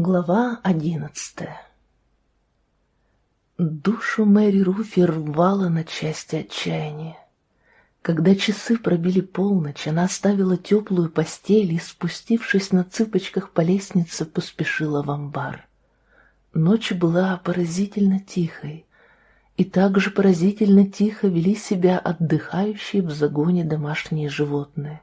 Глава одиннадцатая Душу Мэри Руфи рвало на части отчаяния. Когда часы пробили полночь, она оставила теплую постель и, спустившись на цыпочках по лестнице, поспешила в амбар. Ночь была поразительно тихой, и также поразительно тихо вели себя отдыхающие в загоне домашние животные.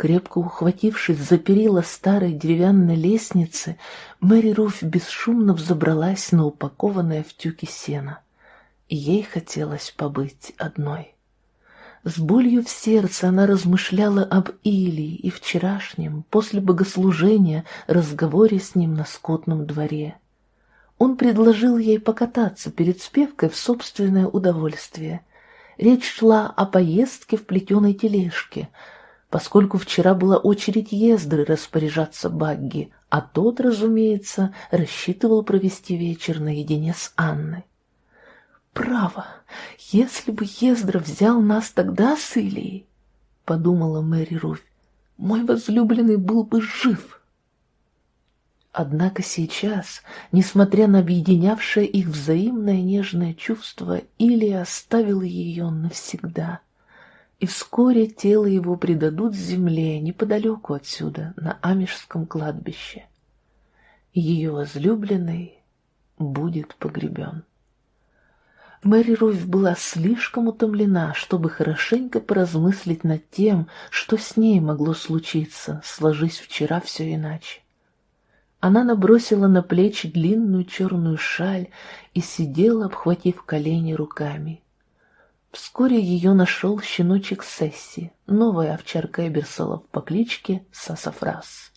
Крепко ухватившись за перила старой деревянной лестницы, Мэри Руф бесшумно взобралась на упакованное в тюки сено. Ей хотелось побыть одной. С болью в сердце она размышляла об Илии и вчерашнем, после богослужения, разговоре с ним на скотном дворе. Он предложил ей покататься перед спевкой в собственное удовольствие. Речь шла о поездке в плетеной тележке — поскольку вчера была очередь Ездры распоряжаться Багги, а тот, разумеется, рассчитывал провести вечер наедине с Анной. «Право, если бы Ездра взял нас тогда с Ильей, — подумала Мэри Руфь, — мой возлюбленный был бы жив». Однако сейчас, несмотря на объединявшее их взаимное нежное чувство, Илья оставил ее навсегда — и вскоре тело его предадут земле неподалеку отсюда, на Амишском кладбище. Ее возлюбленный будет погребен. Мэри Руф была слишком утомлена, чтобы хорошенько поразмыслить над тем, что с ней могло случиться, сложись вчера все иначе. Она набросила на плечи длинную черную шаль и сидела, обхватив колени руками. Вскоре ее нашел щеночек Сесси, новая овчарка Эберсолов по кличке Сасафрас.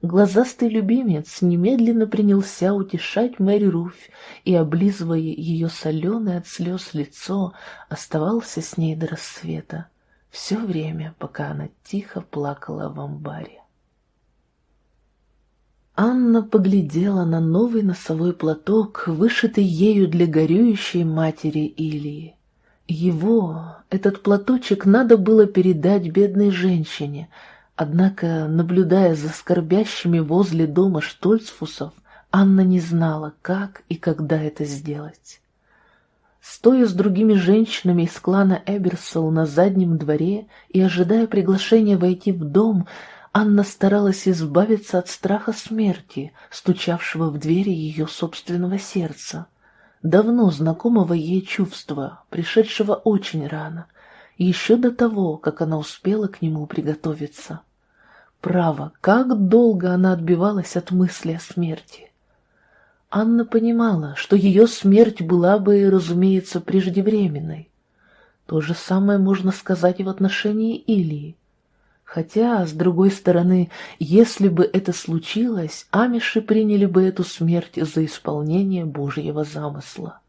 Глазастый любимец немедленно принялся утешать Мэри Руфь и, облизывая ее соленое от слез лицо, оставался с ней до рассвета, все время, пока она тихо плакала в амбаре. Анна поглядела на новый носовой платок, вышитый ею для горюющей матери Илии. Его, этот платочек, надо было передать бедной женщине, однако, наблюдая за скорбящими возле дома Штольцфусов, Анна не знала, как и когда это сделать. Стоя с другими женщинами из клана Эберсол на заднем дворе и ожидая приглашения войти в дом, Анна старалась избавиться от страха смерти, стучавшего в двери ее собственного сердца давно знакомого ей чувства, пришедшего очень рано, еще до того, как она успела к нему приготовиться. Право, как долго она отбивалась от мысли о смерти. Анна понимала, что ее смерть была бы, разумеется, преждевременной. То же самое можно сказать и в отношении Илии. Хотя, с другой стороны, если бы это случилось, амиши приняли бы эту смерть за исполнение Божьего замысла.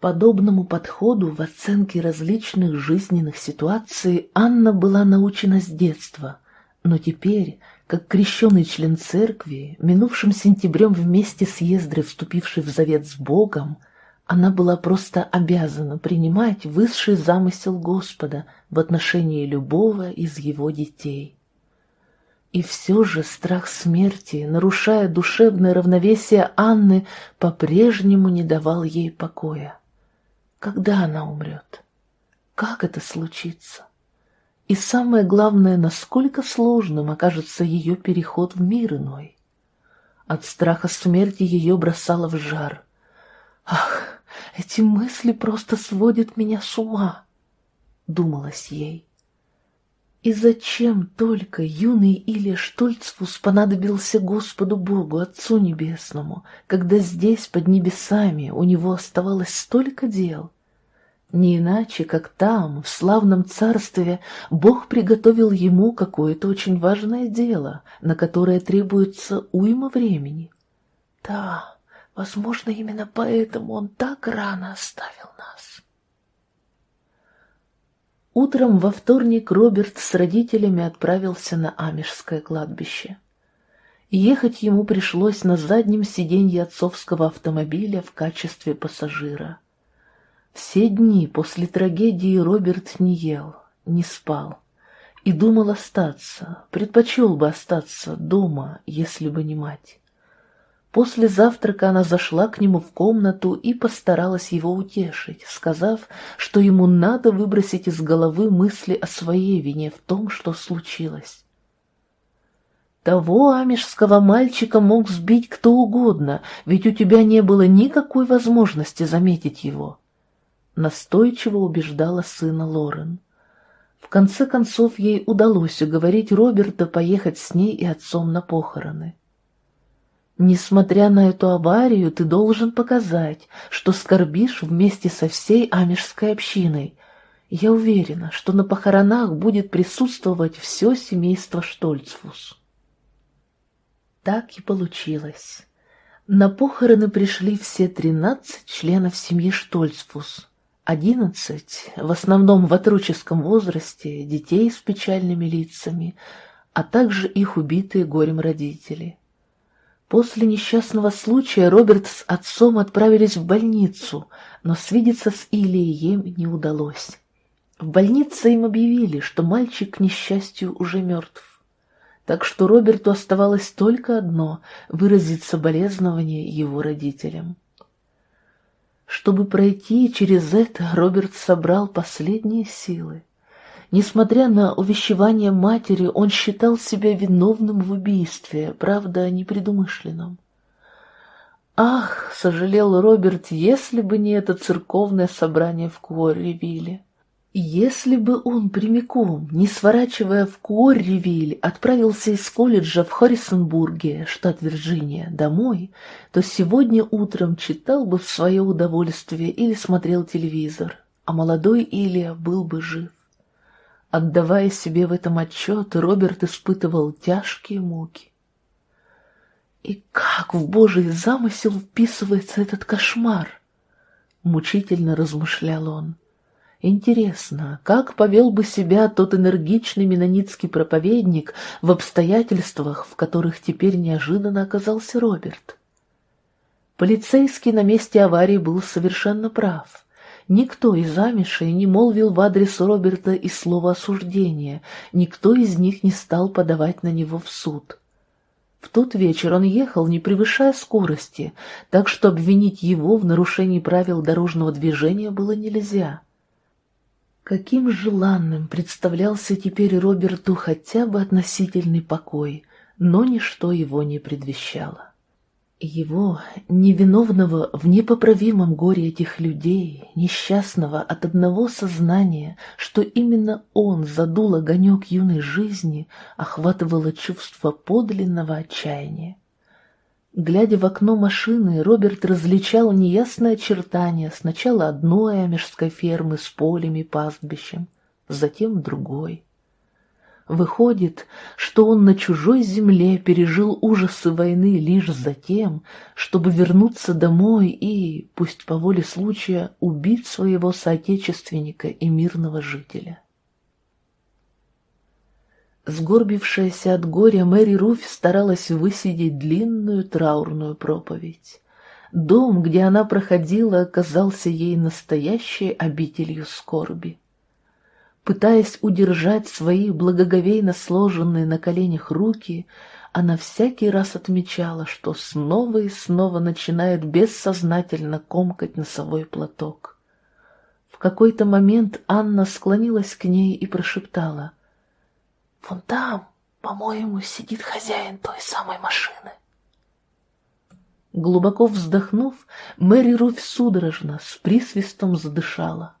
Подобному подходу в оценке различных жизненных ситуаций Анна была научена с детства, но теперь, как крещеный член церкви, минувшим сентябрем вместе с Ездрой вступивший в завет с Богом, она была просто обязана принимать высший замысел Господа в отношении любого из его детей. И все же страх смерти, нарушая душевное равновесие Анны, по-прежнему не давал ей покоя. Когда она умрет? Как это случится? И самое главное, насколько сложным окажется ее переход в мир иной. От страха смерти ее бросало в жар. Ах, эти мысли просто сводят меня с ума, — думалось ей. И зачем только юный Илья Штольцфус понадобился Господу Богу, Отцу Небесному, когда здесь, под небесами, у него оставалось столько дел? Не иначе, как там, в славном царстве, Бог приготовил ему какое-то очень важное дело, на которое требуется уйма времени. Да, Возможно, именно поэтому он так рано оставил нас. Утром во вторник Роберт с родителями отправился на Амишское кладбище. Ехать ему пришлось на заднем сиденье отцовского автомобиля в качестве пассажира. Все дни после трагедии Роберт не ел, не спал и думал остаться, предпочел бы остаться дома, если бы не мать. После завтрака она зашла к нему в комнату и постаралась его утешить, сказав, что ему надо выбросить из головы мысли о своей вине в том, что случилось. Того амишского мальчика мог сбить кто угодно, ведь у тебя не было никакой возможности заметить его. Настойчиво убеждала сына Лорен. В конце концов ей удалось уговорить Роберта поехать с ней и отцом на похороны. Несмотря на эту аварию, ты должен показать, что скорбишь вместе со всей амишской общиной. Я уверена, что на похоронах будет присутствовать все семейство Штольцфус. Так и получилось. На похороны пришли все тринадцать членов семьи Штольцфус. Одиннадцать, в основном в отроческом возрасте, детей с печальными лицами, а также их убитые горем родители. После несчастного случая Роберт с отцом отправились в больницу, но свидеться с Ильей им не удалось. В больнице им объявили, что мальчик, к несчастью, уже мертв. Так что Роберту оставалось только одно — выразить соболезнование его родителям. Чтобы пройти через это, Роберт собрал последние силы. Несмотря на увещевание матери, он считал себя виновным в убийстве, правда, непредумышленном. «Ах!» — сожалел Роберт, — «если бы не это церковное собрание в Куорривилле». Если бы он прямиком, не сворачивая в Куорривиль, отправился из колледжа в Харрисонбурге, штат Вирджиния, домой, то сегодня утром читал бы в свое удовольствие или смотрел телевизор, а молодой Илья был бы жив. Отдавая себе в этом отчет, Роберт испытывал тяжкие муки. И как в Божий замысел вписывается этот кошмар? Мучительно размышлял он. Интересно, как повел бы себя тот энергичный менонитский проповедник в обстоятельствах, в которых теперь неожиданно оказался Роберт? Полицейский на месте аварии был совершенно прав. Никто из амишей не молвил в адрес Роберта и слова осуждения, никто из них не стал подавать на него в суд. В тот вечер он ехал, не превышая скорости, так что обвинить его в нарушении правил дорожного движения было нельзя. Каким желанным представлялся теперь Роберту хотя бы относительный покой, но ничто его не предвещало. Его, невиновного в непоправимом горе этих людей, несчастного от одного сознания, что именно он задул огонек юной жизни, охватывало чувство подлинного отчаяния. Глядя в окно машины, Роберт различал неясные очертания сначала одной амежской фермы с полем и пастбищем, затем другой. Выходит, что он на чужой земле пережил ужасы войны лишь за тем, чтобы вернуться домой и, пусть по воле случая, убить своего соотечественника и мирного жителя. Сгорбившаяся от горя Мэри Руфь старалась высидеть длинную траурную проповедь. Дом, где она проходила, оказался ей настоящей обителью скорби. Пытаясь удержать свои благоговейно сложенные на коленях руки, она всякий раз отмечала, что снова и снова начинает бессознательно комкать носовой платок. В какой-то момент Анна склонилась к ней и прошептала. «Вон там, по-моему, сидит хозяин той самой машины». Глубоко вздохнув, Мэри Руфь судорожно, с присвистом задышала.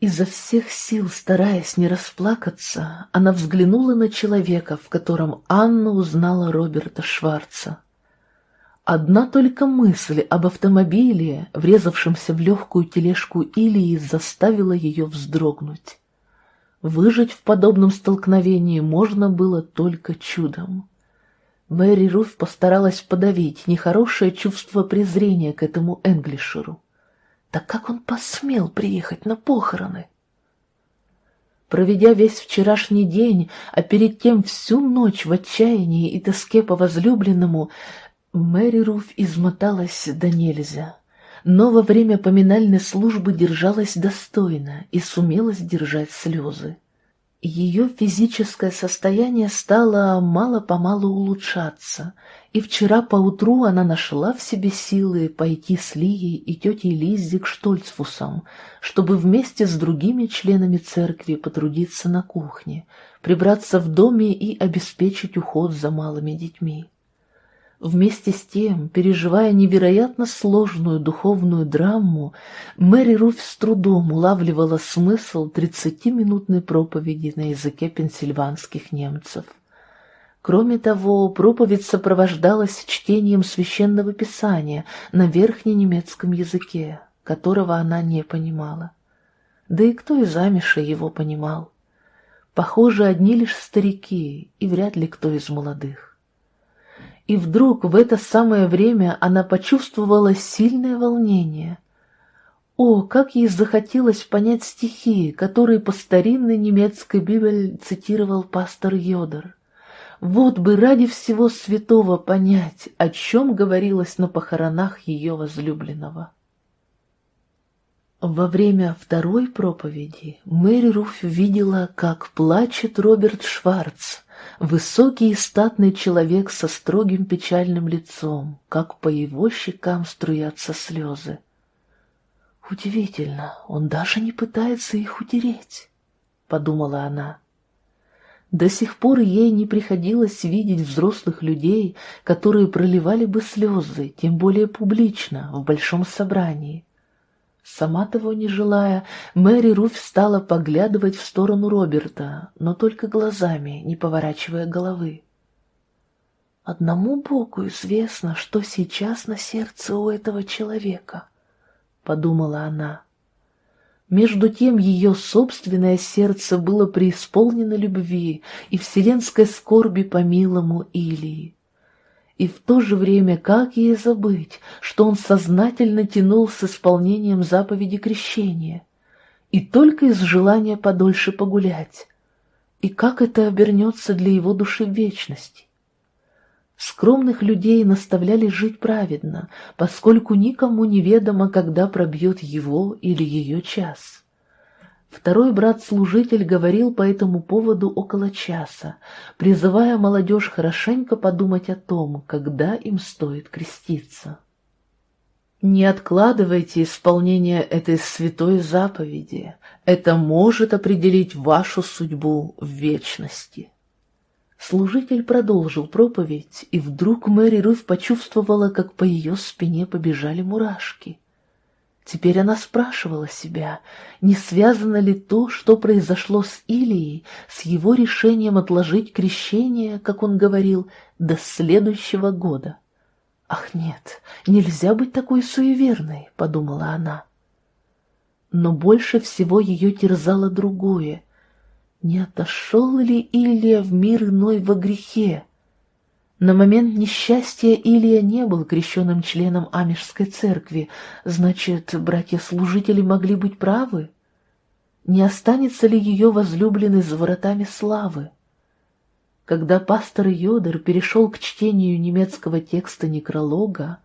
Изо всех сил, стараясь не расплакаться, она взглянула на человека, в котором Анна узнала Роберта Шварца. Одна только мысль об автомобиле, врезавшемся в легкую тележку Илии, заставила ее вздрогнуть. Выжить в подобном столкновении можно было только чудом. Мэри Руф постаралась подавить нехорошее чувство презрения к этому Энглишеру. Так как он посмел приехать на похороны? Проведя весь вчерашний день, а перед тем всю ночь в отчаянии и тоске по возлюбленному, Мэри Руф измоталась до нельзя, но во время поминальной службы держалась достойно и сумела сдержать слезы. Ее физическое состояние стало мало-помалу улучшаться, и вчера поутру она нашла в себе силы пойти с Лией и тетей Лиззи к Штольцфусам, чтобы вместе с другими членами церкви потрудиться на кухне, прибраться в доме и обеспечить уход за малыми детьми. Вместе с тем, переживая невероятно сложную духовную драму, Мэри Руф с трудом улавливала смысл тридцатиминутной проповеди на языке пенсильванских немцев. Кроме того, проповедь сопровождалась чтением священного писания на верхненемецком языке, которого она не понимала. Да и кто из Амиша его понимал? Похоже, одни лишь старики, и вряд ли кто из молодых. И вдруг в это самое время она почувствовала сильное волнение. О, как ей захотелось понять стихи, которые по старинной немецкой Библии цитировал пастор Йодор. Вот бы ради всего святого понять, о чем говорилось на похоронах ее возлюбленного. Во время второй проповеди Мэри Руф видела, как плачет Роберт Шварц, Высокий и статный человек со строгим печальным лицом, как по его щекам струятся слезы. «Удивительно, он даже не пытается их утереть», — подумала она. До сих пор ей не приходилось видеть взрослых людей, которые проливали бы слезы, тем более публично, в большом собрании. Сама того не желая, Мэри Руф стала поглядывать в сторону Роберта, но только глазами, не поворачивая головы. «Одному Богу известно, что сейчас на сердце у этого человека», — подумала она. Между тем ее собственное сердце было преисполнено любви и вселенской скорби по милому Илии. И в то же время как ей забыть, что он сознательно тянул с исполнением заповеди крещения, и только из желания подольше погулять, и как это обернется для его души в вечности. Скромных людей наставляли жить праведно, поскольку никому неведомо, когда пробьет его или ее час. Второй брат-служитель говорил по этому поводу около часа, призывая молодежь хорошенько подумать о том, когда им стоит креститься. Не откладывайте исполнение этой святой заповеди, это может определить вашу судьбу в вечности. Служитель продолжил проповедь, и вдруг Мэри Руф почувствовала, как по ее спине побежали мурашки. Теперь она спрашивала себя, не связано ли то, что произошло с Илией, с его решением отложить крещение, как он говорил, до следующего года. «Ах нет, нельзя быть такой суеверной», — подумала она. Но больше всего ее терзало другое. Не отошел ли Илия в мир иной во грехе? На момент несчастья Илия не был крещенным членом Амишской церкви, значит, братья-служители могли быть правы? Не останется ли ее возлюбленный за воротами славы? Когда пастор Йодер перешел к чтению немецкого текста некролога,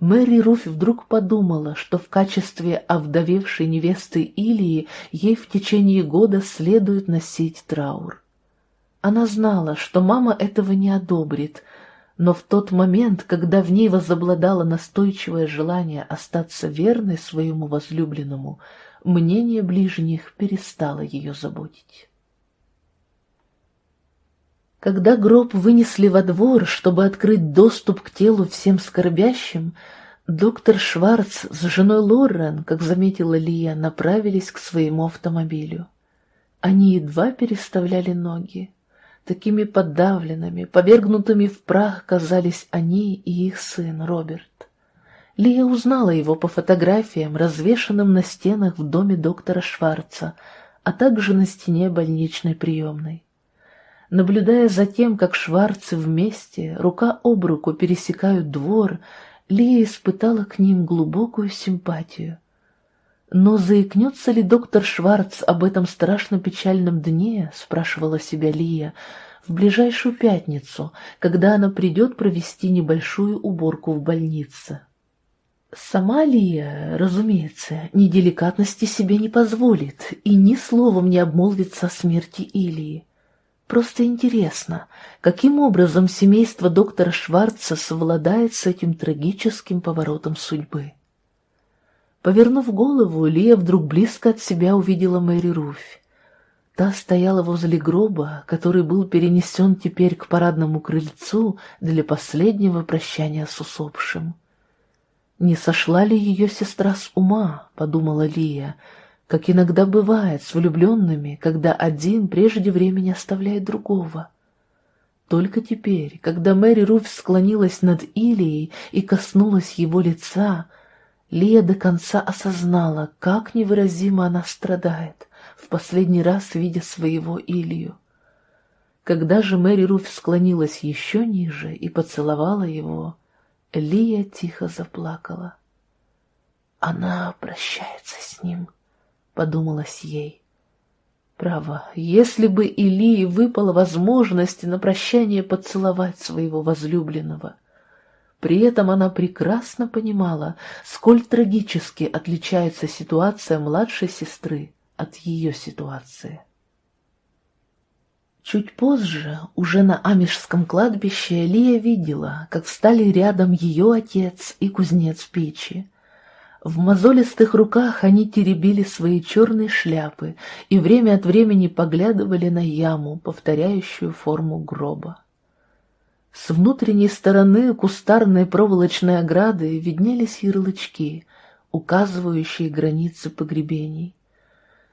Мэри Руф вдруг подумала, что в качестве овдовевшей невесты Илии ей в течение года следует носить траур. Она знала, что мама этого не одобрит, но в тот момент, когда в ней возобладало настойчивое желание остаться верной своему возлюбленному, мнение ближних перестало ее заботить. Когда гроб вынесли во двор, чтобы открыть доступ к телу всем скорбящим, доктор Шварц с женой Лорен, как заметила Лия, направились к своему автомобилю. Они едва переставляли ноги. Такими подавленными, повергнутыми в прах казались они и их сын Роберт. Лия узнала его по фотографиям, развешанным на стенах в доме доктора Шварца, а также на стене больничной приемной. Наблюдая за тем, как Шварцы вместе, рука об руку пересекают двор, Лия испытала к ним глубокую симпатию. Но заикнется ли доктор Шварц об этом страшно печальном дне, спрашивала себя Лия, в ближайшую пятницу, когда она придет провести небольшую уборку в больнице. Сама Лия, разумеется, ни деликатности себе не позволит и ни словом не обмолвится о смерти Илии. Просто интересно, каким образом семейство доктора Шварца совладает с этим трагическим поворотом судьбы. Повернув голову, Лия вдруг близко от себя увидела Мэри Руфь. Та стояла возле гроба, который был перенесен теперь к парадному крыльцу для последнего прощания с усопшим. «Не сошла ли ее сестра с ума?» — подумала Лия, как иногда бывает с влюбленными, когда один прежде времени оставляет другого. Только теперь, когда Мэри Руф склонилась над Илией и коснулась его лица, Лия до конца осознала, как невыразимо она страдает, в последний раз видя своего Илью. Когда же Мэри Руф склонилась еще ниже и поцеловала его, Лия тихо заплакала. «Она прощается с ним», — подумалось ей. Право, если бы Илии выпала возможность на прощание поцеловать своего возлюбленного. При этом она прекрасно понимала, сколь трагически отличается ситуация младшей сестры от ее ситуации. Чуть позже, уже на Амишском кладбище, Лия видела, как встали рядом ее отец и кузнец печи. В мозолистых руках они теребили свои черные шляпы и время от времени поглядывали на яму, повторяющую форму гроба. С внутренней стороны кустарной проволочной ограды виднелись ярлычки, указывающие границы погребений.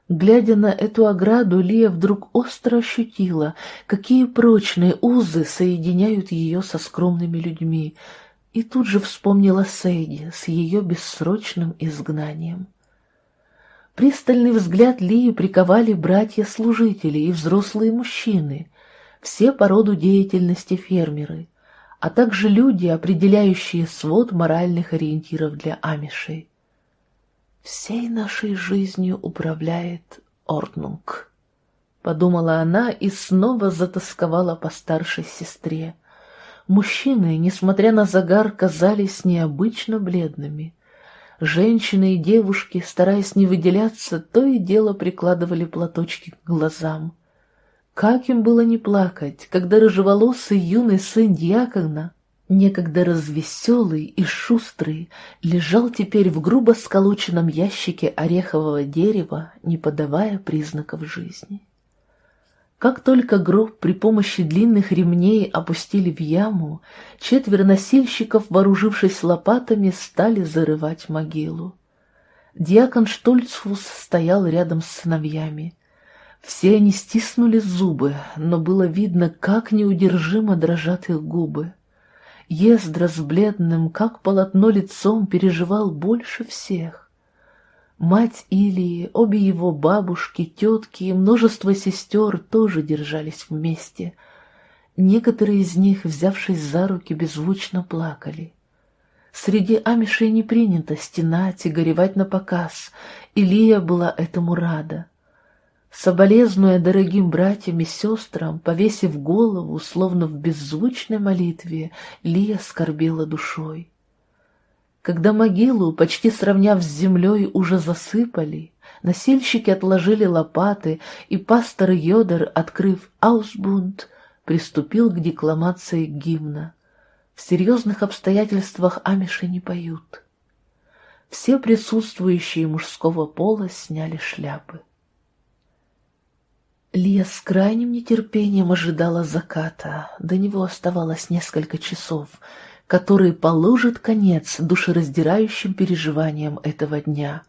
Глядя на эту ограду, Лия вдруг остро ощутила, какие прочные узы соединяют ее со скромными людьми, и тут же вспомнила Сейди с ее бессрочным изгнанием. Пристальный взгляд Лии приковали братья-служители и взрослые мужчины, все по роду деятельности фермеры, а также люди, определяющие свод моральных ориентиров для амишей. Всей нашей жизнью управляет Орнунг. Подумала она и снова затасковала по старшей сестре. Мужчины, несмотря на загар, казались необычно бледными. Женщины и девушки, стараясь не выделяться, то и дело прикладывали платочки к глазам. Как им было не плакать, когда рыжеволосый юный сын дьякона некогда развеселый и шустрый, лежал теперь в грубо сколоченном ящике орехового дерева, не подавая признаков жизни. Как только гроб при помощи длинных ремней опустили в яму, четверо носильщиков, вооружившись лопатами, стали зарывать могилу. Диакон Штольцфус стоял рядом с сыновьями. Все они стиснули зубы, но было видно, как неудержимо дрожат их губы. Ездра с бледным, как полотно лицом, переживал больше всех. Мать Илии, обе его бабушки, тетки и множество сестер тоже держались вместе. Некоторые из них, взявшись за руки, беззвучно плакали. Среди амишей не принято стенать и горевать на показ. Илия была этому рада. Соболезнуя дорогим братьям и сестрам, повесив голову, словно в беззвучной молитве, Лия скорбела душой. Когда могилу, почти сравняв с землей, уже засыпали, носильщики отложили лопаты, и пастор Йодер, открыв «Аусбунд», приступил к декламации гимна. В серьезных обстоятельствах амиши не поют. Все присутствующие мужского пола сняли шляпы. Лия с крайним нетерпением ожидала заката. До него оставалось несколько часов, которые положат конец душераздирающим переживаниям этого дня.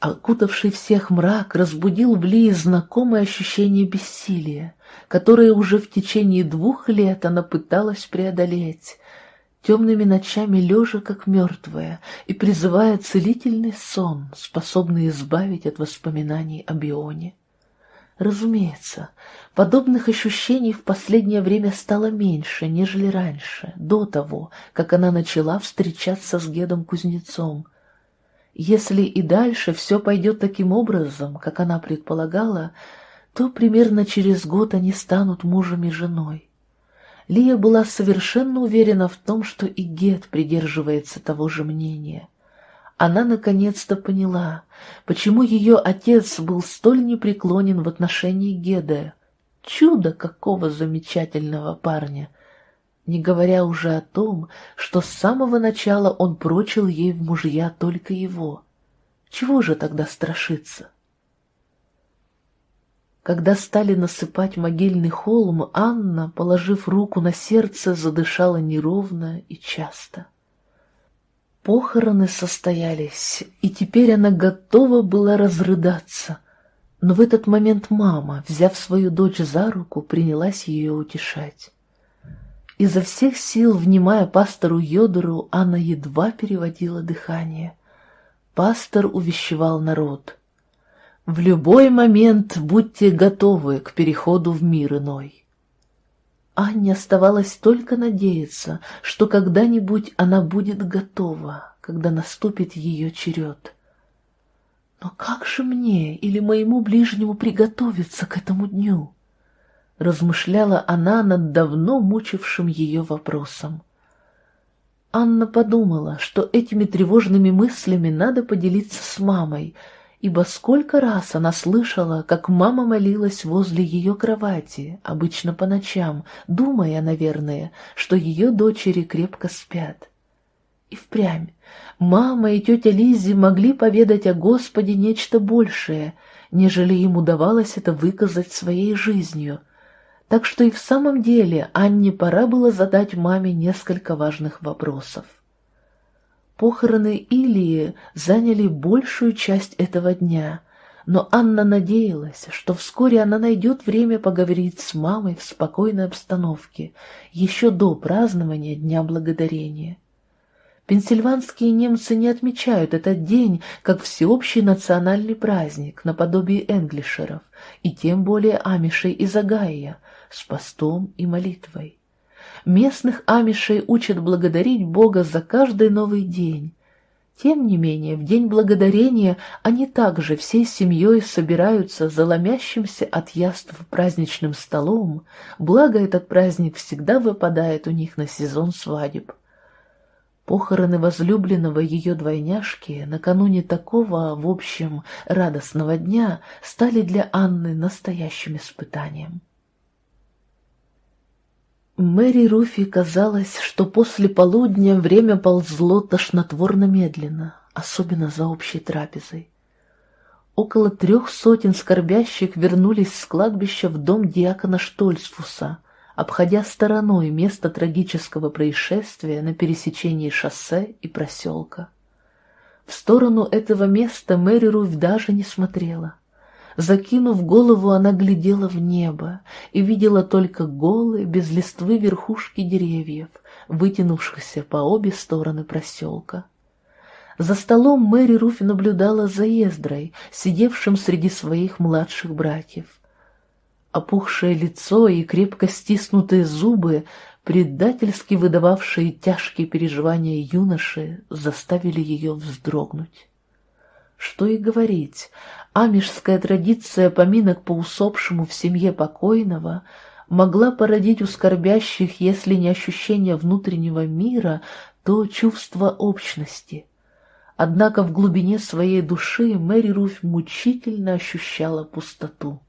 Окутавший всех мрак разбудил в Лии знакомое ощущение бессилия, которое уже в течение двух лет она пыталась преодолеть, темными ночами лежа как мертвая и призывая целительный сон, способный избавить от воспоминаний о Бионе. Разумеется, подобных ощущений в последнее время стало меньше, нежели раньше, до того, как она начала встречаться с Гедом Кузнецом. Если и дальше все пойдет таким образом, как она предполагала, то примерно через год они станут мужем и женой. Лия была совершенно уверена в том, что и Гет придерживается того же мнения. Она наконец-то поняла, почему ее отец был столь непреклонен в отношении Геда. Чудо какого замечательного парня! Не говоря уже о том, что с самого начала он прочил ей в мужья только его. Чего же тогда страшиться? Когда стали насыпать могильный холм, Анна, положив руку на сердце, задышала неровно и часто. Похороны состоялись, и теперь она готова была разрыдаться. Но в этот момент мама, взяв свою дочь за руку, принялась ее утешать. Изо всех сил, внимая пастору Йодору, Анна едва переводила дыхание. Пастор увещевал народ. В любой момент будьте готовы к переходу в мир иной. Анне оставалось только надеяться, что когда-нибудь она будет готова, когда наступит ее черед. Но как же мне или моему ближнему приготовиться к этому дню? Размышляла она над давно мучившим ее вопросом. Анна подумала, что этими тревожными мыслями надо поделиться с мамой — ибо сколько раз она слышала, как мама молилась возле ее кровати, обычно по ночам, думая, наверное, что ее дочери крепко спят. И впрямь, мама и тетя Лиззи могли поведать о Господе нечто большее, нежели им удавалось это выказать своей жизнью. Так что и в самом деле Анне пора было задать маме несколько важных вопросов. Похороны Илии заняли большую часть этого дня, но Анна надеялась, что вскоре она найдет время поговорить с мамой в спокойной обстановке, еще до празднования Дня Благодарения. Пенсильванские немцы не отмечают этот день как всеобщий национальный праздник наподобие энглишеров, и тем более амишей из Агая, с постом и молитвой. Местных амишей учат благодарить Бога за каждый новый день. Тем не менее, в День Благодарения они также всей семьей собираются за ломящимся от яств праздничным столом, благо этот праздник всегда выпадает у них на сезон свадеб. Похороны возлюбленного ее двойняшки накануне такого, в общем, радостного дня стали для Анны настоящим испытанием. Мэри Руфи казалось, что после полудня время ползло тошнотворно медленно, особенно за общей трапезой. Около трех сотен скорбящих вернулись с кладбища в дом диакона Штольцфуса, обходя стороной место трагического происшествия на пересечении шоссе и проселка. В сторону этого места Мэри Руф даже не смотрела. Закинув голову, она глядела в небо и видела только голые, без листвы верхушки деревьев, вытянувшихся по обе стороны проселка. За столом Мэри Руф наблюдала за Ездрой, сидевшим среди своих младших братьев. Опухшее лицо и крепко стиснутые зубы, предательски выдававшие тяжкие переживания юноши, заставили ее вздрогнуть. Что и говорить, амишская традиция поминок по усопшему в семье покойного могла породить у скорбящих, если не ощущение внутреннего мира, то чувство общности. Однако в глубине своей души Мэри Руфь мучительно ощущала пустоту.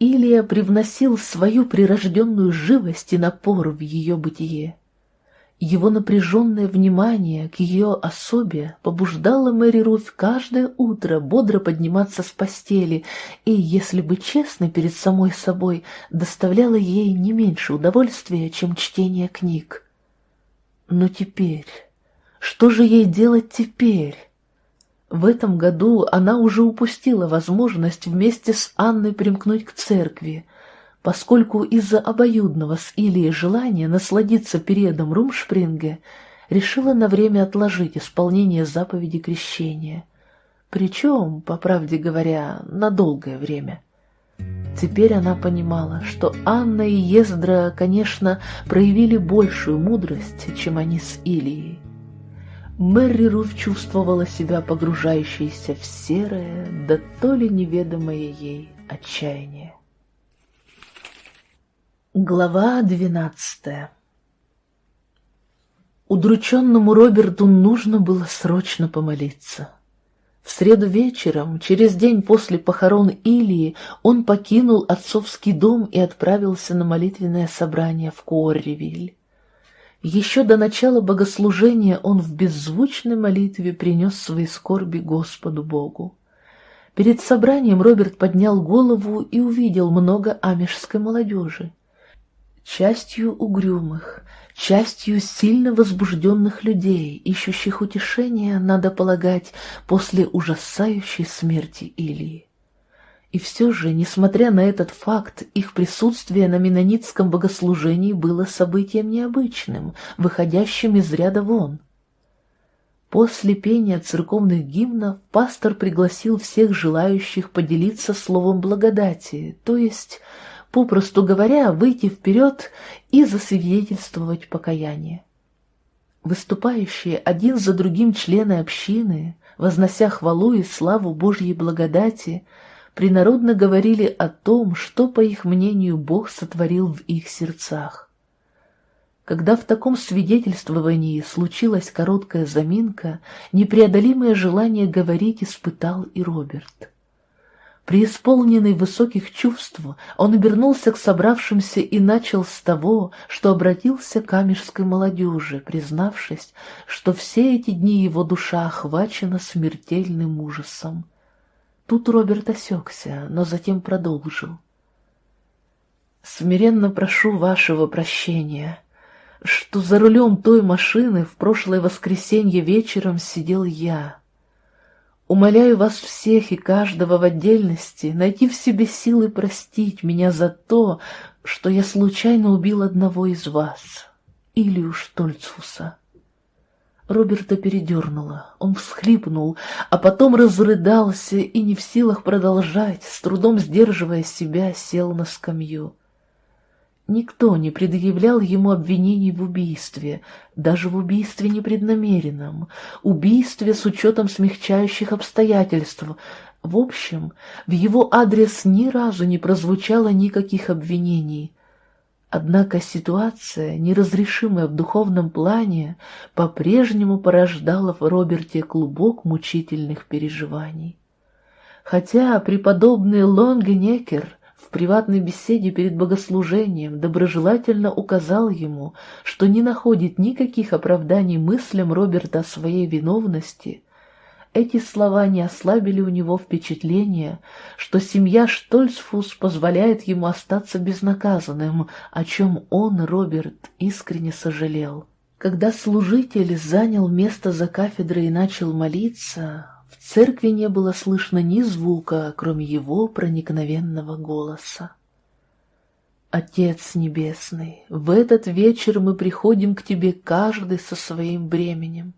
Илия привносил свою прирожденную живость и напор в ее бытие. Его напряженное внимание к ее особе побуждало Мэри Руф каждое утро бодро подниматься с постели и, если быть честной перед самой собой, доставляло ей не меньше удовольствия, чем чтение книг. Но теперь... Что же ей делать теперь? В этом году она уже упустила возможность вместе с Анной примкнуть к церкви, поскольку из-за обоюдного с Ильей желания насладиться периодом Румшпринге решила на время отложить исполнение заповеди крещения. Причем, по правде говоря, на долгое время. Теперь она понимала, что Анна и Ездра, конечно, проявили большую мудрость, чем они с Ильей. Мэри Руф чувствовала себя погружающейся в серое, да то ли неведомое ей отчаяние. Глава двенадцатая Удрученному Роберту нужно было срочно помолиться. В среду вечером, через день после похорон Илии, он покинул отцовский дом и отправился на молитвенное собрание в Куорревиль. Еще до начала богослужения он в беззвучной молитве принес свои скорби Господу Богу. Перед собранием Роберт поднял голову и увидел много амишской молодежи частью угрюмых, частью сильно возбужденных людей, ищущих утешения, надо полагать, после ужасающей смерти Илии. И все же, несмотря на этот факт, их присутствие на менонитском богослужении было событием необычным, выходящим из ряда вон. После пения церковных гимнов пастор пригласил всех желающих поделиться словом благодати, то есть попросту говоря, выйти вперед и засвидетельствовать покаяние. Выступающие один за другим члены общины, вознося хвалу и славу Божьей благодати, принародно говорили о том, что, по их мнению, Бог сотворил в их сердцах. Когда в таком свидетельствовании случилась короткая заминка, непреодолимое желание говорить испытал и Роберт. Преисполненный высоких чувств, он обернулся к собравшимся и начал с того, что обратился к амежской молодежи, признавшись, что все эти дни его душа охвачена смертельным ужасом. Тут Роберт осекся, но затем продолжил. «Смиренно прошу вашего прощения, что за рулем той машины в прошлое воскресенье вечером сидел я». Умоляю вас всех и каждого в отдельности найти в себе силы простить меня за то, что я случайно убил одного из вас, Илью Штольцфуса. Роберта передернуло, он всхлипнул, а потом разрыдался и, не в силах продолжать, с трудом сдерживая себя, сел на скамью. Никто не предъявлял ему обвинений в убийстве, даже в убийстве непреднамеренном, убийстве с учетом смягчающих обстоятельств. В общем, в его адрес ни разу не прозвучало никаких обвинений. Однако ситуация, неразрешимая в духовном плане, по-прежнему порождала в Роберте клубок мучительных переживаний. Хотя преподобный Лонгенекер приватной беседе перед богослужением доброжелательно указал ему, что не находит никаких оправданий мыслям Роберта о своей виновности, эти слова не ослабили у него впечатление, что семья Штольцфус позволяет ему остаться безнаказанным, о чем он, Роберт, искренне сожалел. Когда служитель занял место за кафедрой и начал молиться, церкви не было слышно ни звука, кроме его проникновенного голоса. Отец Небесный, в этот вечер мы приходим к Тебе каждый со своим бременем.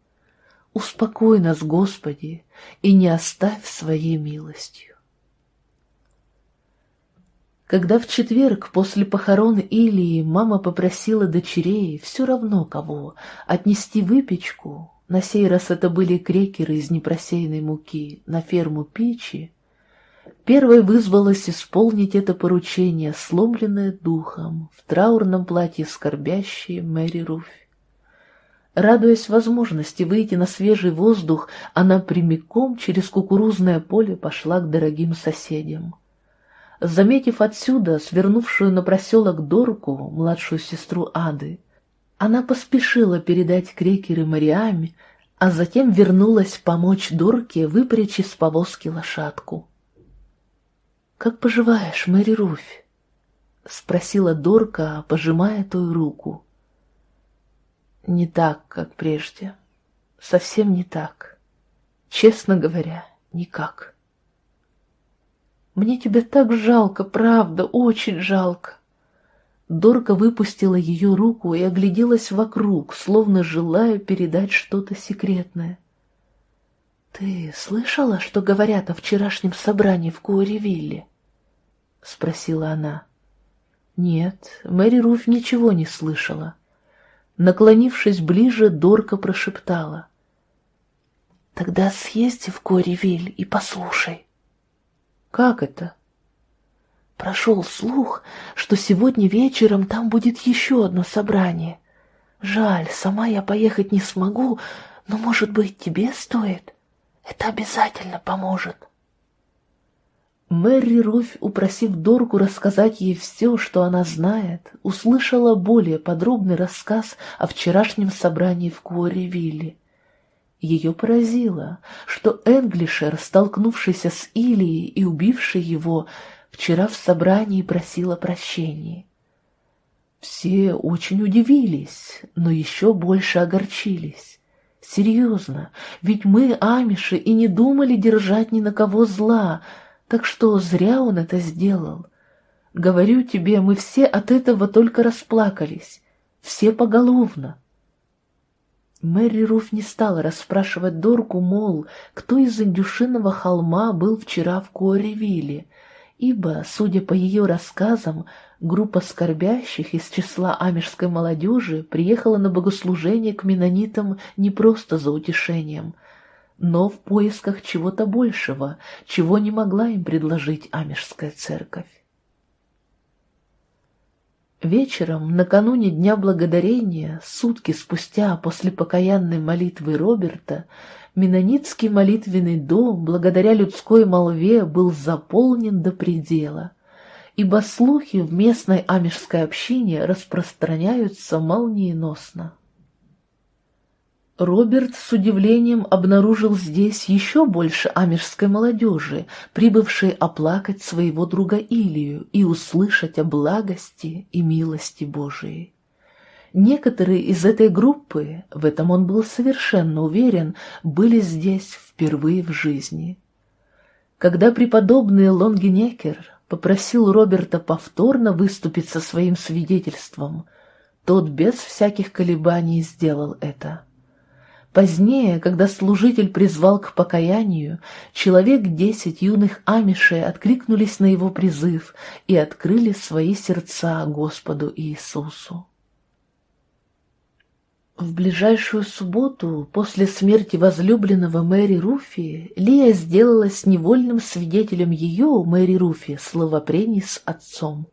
Успокой нас, Господи, и не оставь своей милостью. Когда в четверг после похорон Илии мама попросила дочерей, все равно кого, отнести выпечку, на сей раз это были крекеры из непросеянной муки на ферму Пичи. Первой вызвалась исполнить это поручение, сломленная духом, в траурном платье скорбящей Мэри Руфь. Радуясь возможности выйти на свежий воздух, она прямиком через кукурузное поле пошла к дорогим соседям. Заметив отсюда свернувшую на проселок Дорку, младшую сестру Ады, она поспешила передать крекеры Мариаме, а затем вернулась помочь Дорке выпрячь из повозки лошадку. «Как поживаешь, Мэри Руфь?» — спросила Дорка, пожимая той руку. «Не так, как прежде. Совсем не так. Честно говоря, никак. Мне тебя так жалко, правда, очень жалко. Дорка выпустила ее руку и огляделась вокруг, словно желая передать что-то секретное. «Ты слышала, что говорят о вчерашнем собрании в Куоревилле?» — спросила она. Нет, Мэри Руф ничего не слышала. Наклонившись ближе, Дорка прошептала. «Тогда съезди в Куоревиль и послушай». «Как это?» Прошел слух, что сегодня вечером там будет еще одно собрание. Жаль, сама я поехать не смогу, но, может быть, тебе стоит? Это обязательно поможет. Мэри Руфь, упросив Дорку рассказать ей все, что она знает, услышала более подробный рассказ о вчерашнем собрании в Куоревилле. Ее поразило, что Энглишер, столкнувшийся с Илией и убивший его, вчера в собрании просил о прощении. Все очень удивились, но еще больше огорчились. Серьезно, ведь мы, амиши, и не думали держать ни на кого зла, так что зря он это сделал. Говорю тебе, мы все от этого только расплакались, все поголовно. Мэри Руф не стала расспрашивать Дорку, мол, кто из индюшиного холма был вчера в Куоревилле, ибо, судя по ее рассказам, группа скорбящих из числа амежской молодежи приехала на богослужение к менонитам не просто за утешением, но в поисках чего-то большего, чего не могла им предложить амежская церковь. Вечером, накануне Дня Благодарения, сутки спустя после покаянной молитвы Роберта, Менонитский молитвенный дом, благодаря людской молве, был заполнен до предела, ибо слухи в местной амежской общине распространяются молниеносно. Роберт с удивлением обнаружил здесь еще больше амежской молодежи, прибывшей оплакать своего друга Илию и услышать о благости и милости Божией. Некоторые из этой группы, в этом он был совершенно уверен, были здесь впервые в жизни. Когда преподобный Лонгинекер попросил Роберта повторно выступить со своим свидетельством, тот без всяких колебаний сделал это. Позднее, когда служитель призвал к покаянию, человек десять юных амишей откликнулись на его призыв и открыли свои сердца Господу Иисусу. В ближайшую субботу, после смерти возлюбленного Мэри Руфи, Лия сделалась невольным свидетелем ее, Мэри Руфи, словопрений с отцом.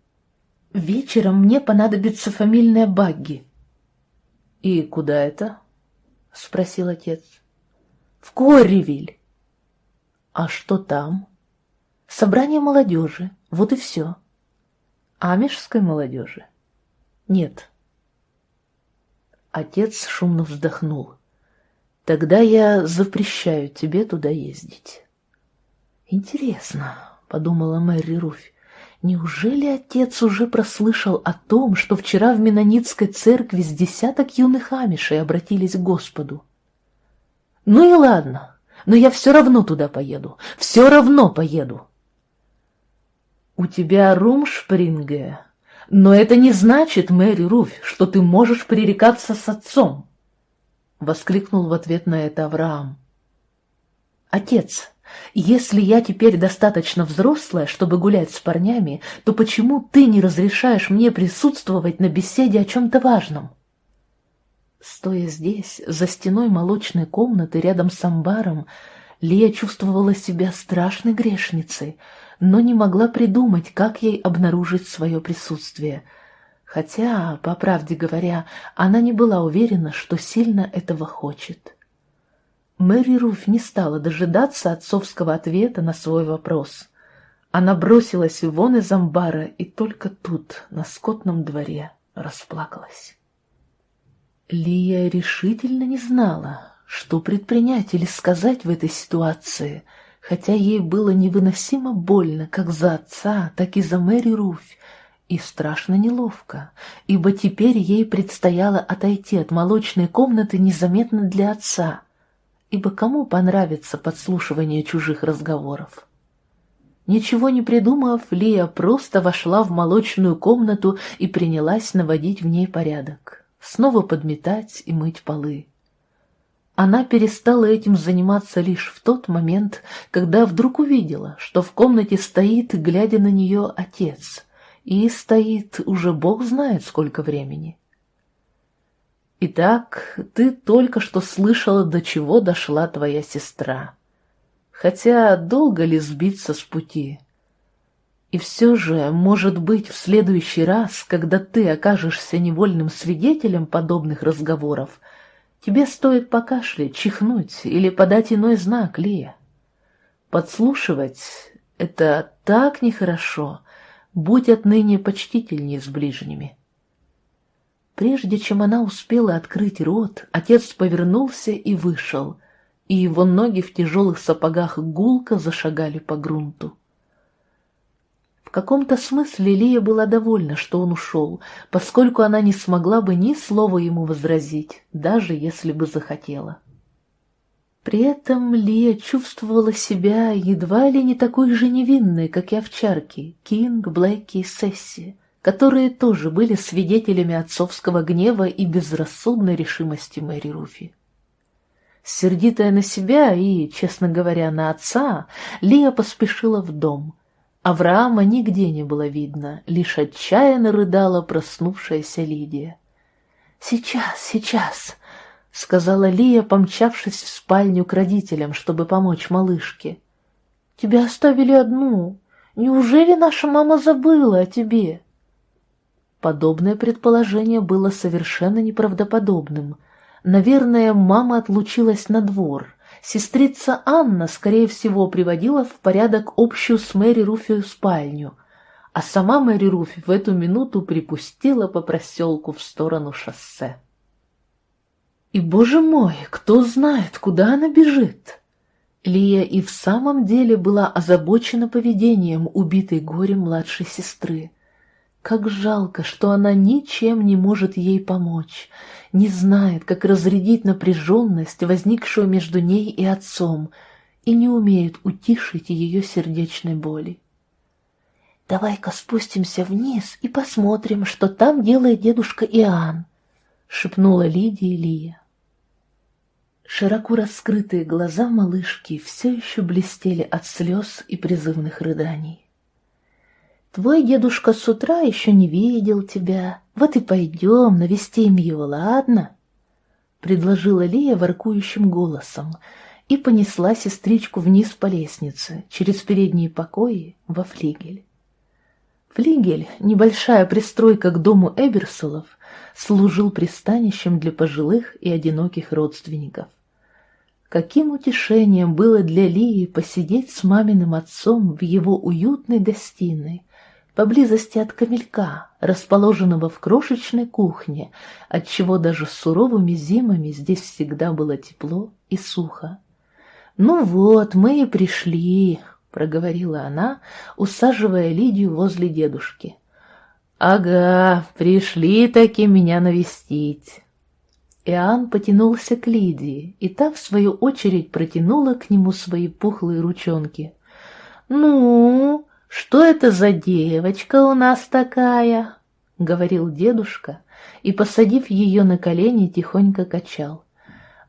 «Вечером мне понадобится фамильная багги». «И куда это?» — спросил отец. «В Корревиль». «А что там?» «Собрание молодежи, вот и все». «Амишской молодежи?» «Нет». Отец шумно вздохнул. «Тогда я запрещаю тебе туда ездить». «Интересно», — подумала Мэри Руфь, Неужели отец уже прослышал о том, что вчера в Менонитской церкви с десяток юных амишей обратились к Господу? Ну и ладно, но я все равно туда поеду, все равно поеду. У тебя румшпринге, но это не значит, Мэри Руфь, что ты можешь пререкаться с отцом, — воскликнул в ответ на это Авраам. Отец, если я теперь достаточно взрослая, чтобы гулять с парнями, то почему ты не разрешаешь мне присутствовать на беседе о чем-то важном? Стоя здесь, за стеной молочной комнаты рядом с амбаром, Лия чувствовала себя страшной грешницей, но не могла придумать, как ей обнаружить свое присутствие. Хотя, по правде говоря, она не была уверена, что сильно этого хочет. Мэри Руф не стала дожидаться отцовского ответа на свой вопрос. Она бросилась вон из амбара и только тут, на скотном дворе, расплакалась. Лия решительно не знала, что предпринять или сказать в этой ситуации, хотя ей было невыносимо больно как за отца, так и за Мэри Руфь, и страшно неловко, ибо теперь ей предстояло отойти от молочной комнаты незаметно для отца — ибо кому понравится подслушивание чужих разговоров? Ничего не придумав, Лия просто вошла в молочную комнату и принялась наводить в ней порядок, снова подметать и мыть полы. Она перестала этим заниматься лишь в тот момент, когда вдруг увидела, что в комнате стоит, глядя на нее, отец, и стоит уже бог знает сколько времени. Итак, ты только что слышала, до чего дошла твоя сестра. Хотя долго ли сбиться с пути? И все же, может быть, в следующий раз, когда ты окажешься невольным свидетелем подобных разговоров, тебе стоит покашлять, чихнуть или подать иной знак, Лия. Подслушивать — это так нехорошо, будь отныне почтительнее с ближними. Прежде чем она успела открыть рот, отец повернулся и вышел, и его ноги в тяжелых сапогах гулко зашагали по грунту. Каком-то смысле Лия была довольна, что он ушел, поскольку она не смогла бы ни слова ему возразить, даже если бы захотела. При этом Лия чувствовала себя едва ли не такой же невинной, как и овчарки, Кинг, Блэки и Сесси, которые тоже были свидетелями отцовского гнева и безрассудной решимости Мэри Руфи. Сердитая на себя и, честно говоря, на отца, Лия поспешила в дом. Авраама нигде не было видно, лишь отчаянно рыдала проснувшаяся Лидия. «Сейчас, сейчас!» — сказала Лия, помчавшись в спальню к родителям, чтобы помочь малышке. «Тебя оставили одну. Неужели наша мама забыла о тебе?» Подобное предположение было совершенно неправдоподобным — Наверное, мама отлучилась на двор. Сестрица Анна, скорее всего, приводила в порядок общую с Мэри Руфи спальню, а сама Мэри Руфи в эту минуту припустила по проселку в сторону шоссе. И, боже мой, кто знает, куда она бежит? Лия и в самом деле была озабочена поведением убитой горем младшей сестры. Как жалко, что она ничем не может ей помочь, не знает, как разрядить напряженность, возникшую между ней и отцом, и не умеет утишить ее сердечной боли. «Давай-ка спустимся вниз и посмотрим, что там делает дедушка Иоанн», — шепнула Лидия Лия. Широко раскрытые глаза малышки все еще блестели от слез и призывных рыданий. Твой дедушка с утра еще не видел тебя. Вот и пойдем, навестим его, ладно?» Предложила Лия воркующим голосом и понесла сестричку вниз по лестнице, через передние покои, во флигель. Флигель, небольшая пристройка к дому Эберсолов, служил пристанищем для пожилых и одиноких родственников. Каким утешением было для Лии посидеть с маминым отцом в его уютной гостиной, поблизости от камелька, расположенного в крошечной кухне, отчего даже суровыми зимами здесь всегда было тепло и сухо. «Ну вот, мы и пришли», — проговорила она, усаживая Лидию возле дедушки. «Ага, пришли таки меня навестить». Иоанн потянулся к Лидии, и та, в свою очередь, протянула к нему свои пухлые ручонки. «Ну, «Что это за девочка у нас такая?» — говорил дедушка, и, посадив ее на колени, тихонько качал.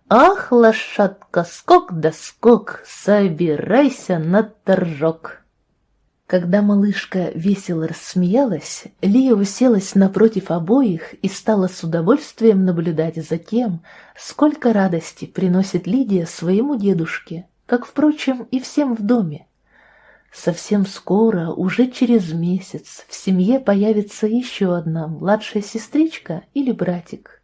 «Ах, лошадка, скок да скок, собирайся на торжок!» Когда малышка весело рассмеялась, Лия уселась напротив обоих и стала с удовольствием наблюдать за тем, сколько радости приносит Лидия своему дедушке, как, впрочем, и всем в доме. Совсем скоро, уже через месяц, в семье появится еще одна младшая сестричка или братик.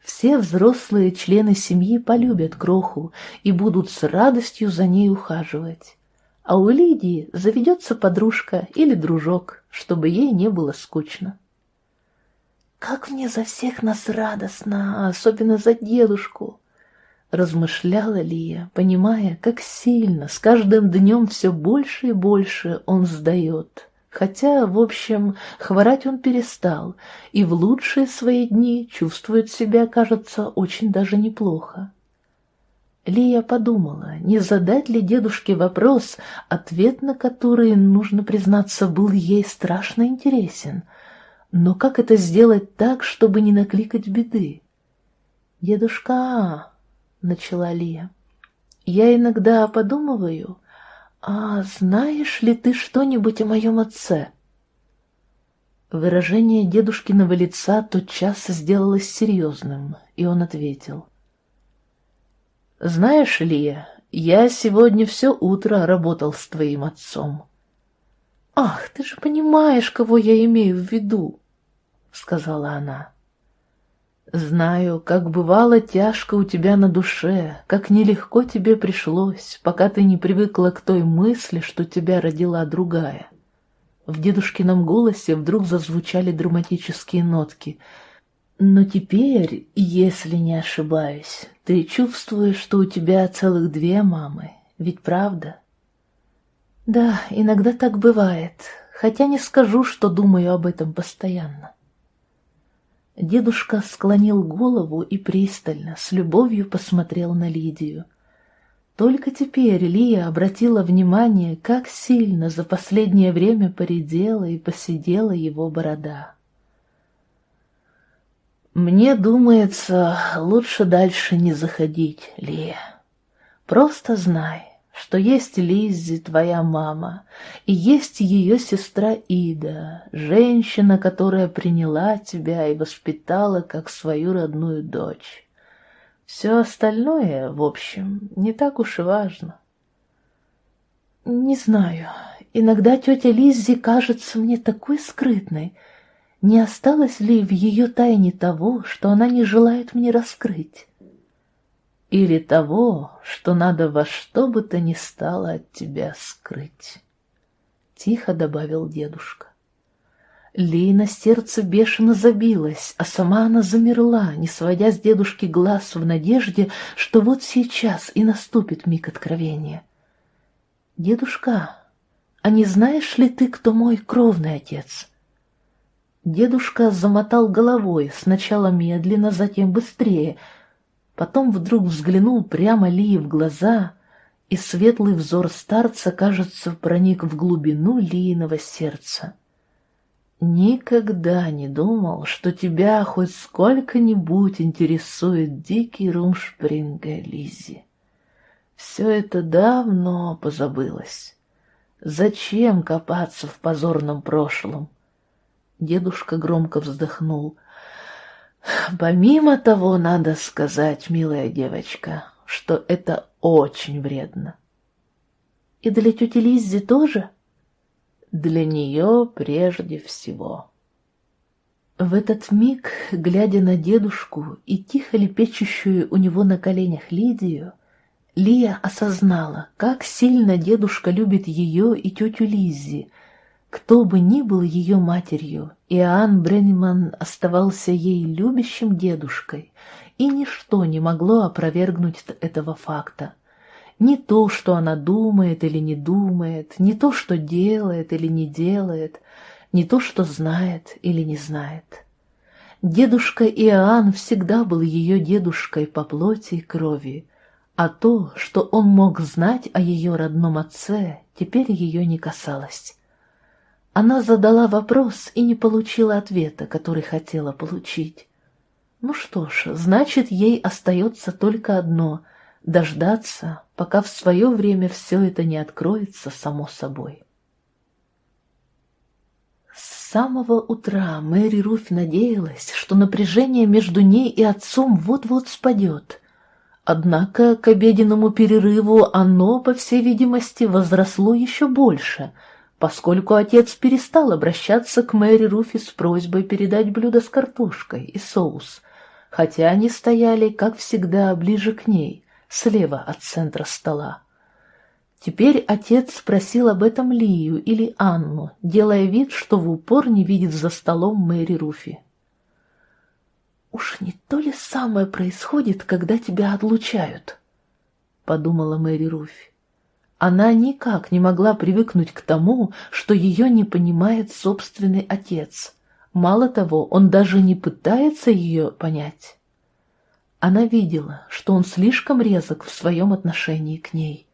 Все взрослые члены семьи полюбят кроху и будут с радостью за ней ухаживать. А у Лидии заведется подружка или дружок, чтобы ей не было скучно. «Как мне за всех нас радостно, особенно за дедушку!» Размышляла Лия, понимая, как сильно с каждым днем все больше и больше он сдает. Хотя, в общем, хворать он перестал, и в лучшие свои дни чувствует себя, кажется, очень даже неплохо. Лия подумала, не задать ли дедушке вопрос, ответ на который, нужно признаться, был ей страшно интересен. Но как это сделать так, чтобы не накликать беды? «Дедушка, начала Лия. «Я иногда подумываю, а знаешь ли ты что-нибудь о моем отце?» Выражение дедушкиного лица тотчас сделалось серьезным, и он ответил. «Знаешь, Лия, я сегодня все утро работал с твоим отцом». «Ах, ты же понимаешь, кого я имею в виду!» — сказала она. Знаю, как бывало тяжко у тебя на душе, как нелегко тебе пришлось, пока ты не привыкла к той мысли, что тебя родила другая. В дедушкином голосе вдруг зазвучали драматические нотки. Но теперь, если не ошибаюсь, ты чувствуешь, что у тебя целых две мамы, ведь правда? Да, иногда так бывает, хотя не скажу, что думаю об этом постоянно. Дедушка склонил голову и пристально, с любовью посмотрел на Лидию. Только теперь Лия обратила внимание, как сильно за последнее время поредела и посидела его борода. «Мне думается, лучше дальше не заходить, Лия. Просто знай, что есть Лиззи, твоя мама, и есть ее сестра Ида, женщина, которая приняла тебя и воспитала как свою родную дочь. Все остальное, в общем, не так уж и важно. Не знаю, иногда тетя Лиззи кажется мне такой скрытной. Не осталось ли в ее тайне того, что она не желает мне раскрыть? Или того, что надо во что бы то ни стало от тебя скрыть. Тихо добавил дедушка. Лина сердце бешено забилось, а сама она замерла, не сводя с дедушки глаз в надежде, что вот сейчас и наступит миг откровения. «Дедушка, а не знаешь ли ты, кто мой кровный отец?» Дедушка замотал головой, сначала медленно, затем быстрее — Потом вдруг взглянул прямо Лии в глаза, и светлый взор старца, кажется, проник в глубину Лииного сердца. Никогда не думал, что тебя хоть сколько-нибудь интересует дикий румшпринга Лизи. Все это давно позабылось. Зачем копаться в позорном прошлом? Дедушка громко вздохнул. Помимо того, надо сказать, милая девочка, что это очень вредно. И для тети Лиззи тоже? Для нее прежде всего. В этот миг, глядя на дедушку и тихо лепечущую у него на коленях Лидию, Лия осознала, как сильно дедушка любит ее и тетю Лиззи, кто бы ни был ее матерью, Иоанн Бренниман оставался ей любящим дедушкой, и ничто не могло опровергнуть этого факта. Не то, что она думает или не думает, не то, что делает или не делает, не то, что знает или не знает. Дедушка Иоанн всегда был ее дедушкой по плоти и крови, а то, что он мог знать о ее родном отце, теперь ее не касалось. Она задала вопрос и не получила ответа, который хотела получить. Ну что ж, значит, ей остается только одно — дождаться, пока в свое время все это не откроется само собой. С самого утра Мэри Руфь надеялась, что напряжение между ней и отцом вот-вот спадет. Однако к обеденному перерыву оно, по всей видимости, возросло еще больше — поскольку отец перестал обращаться к Мэри Руфи с просьбой передать блюдо с картошкой и соус, хотя они стояли, как всегда, ближе к ней, слева от центра стола. Теперь отец спросил об этом Лию или Анну, делая вид, что в упор не видит за столом Мэри Руфи. «Уж не то ли самое происходит, когда тебя отлучают?» — подумала Мэри Руфи. Она никак не могла привыкнуть к тому, что ее не понимает собственный отец. Мало того, он даже не пытается ее понять. Она видела, что он слишком резок в своем отношении к ней.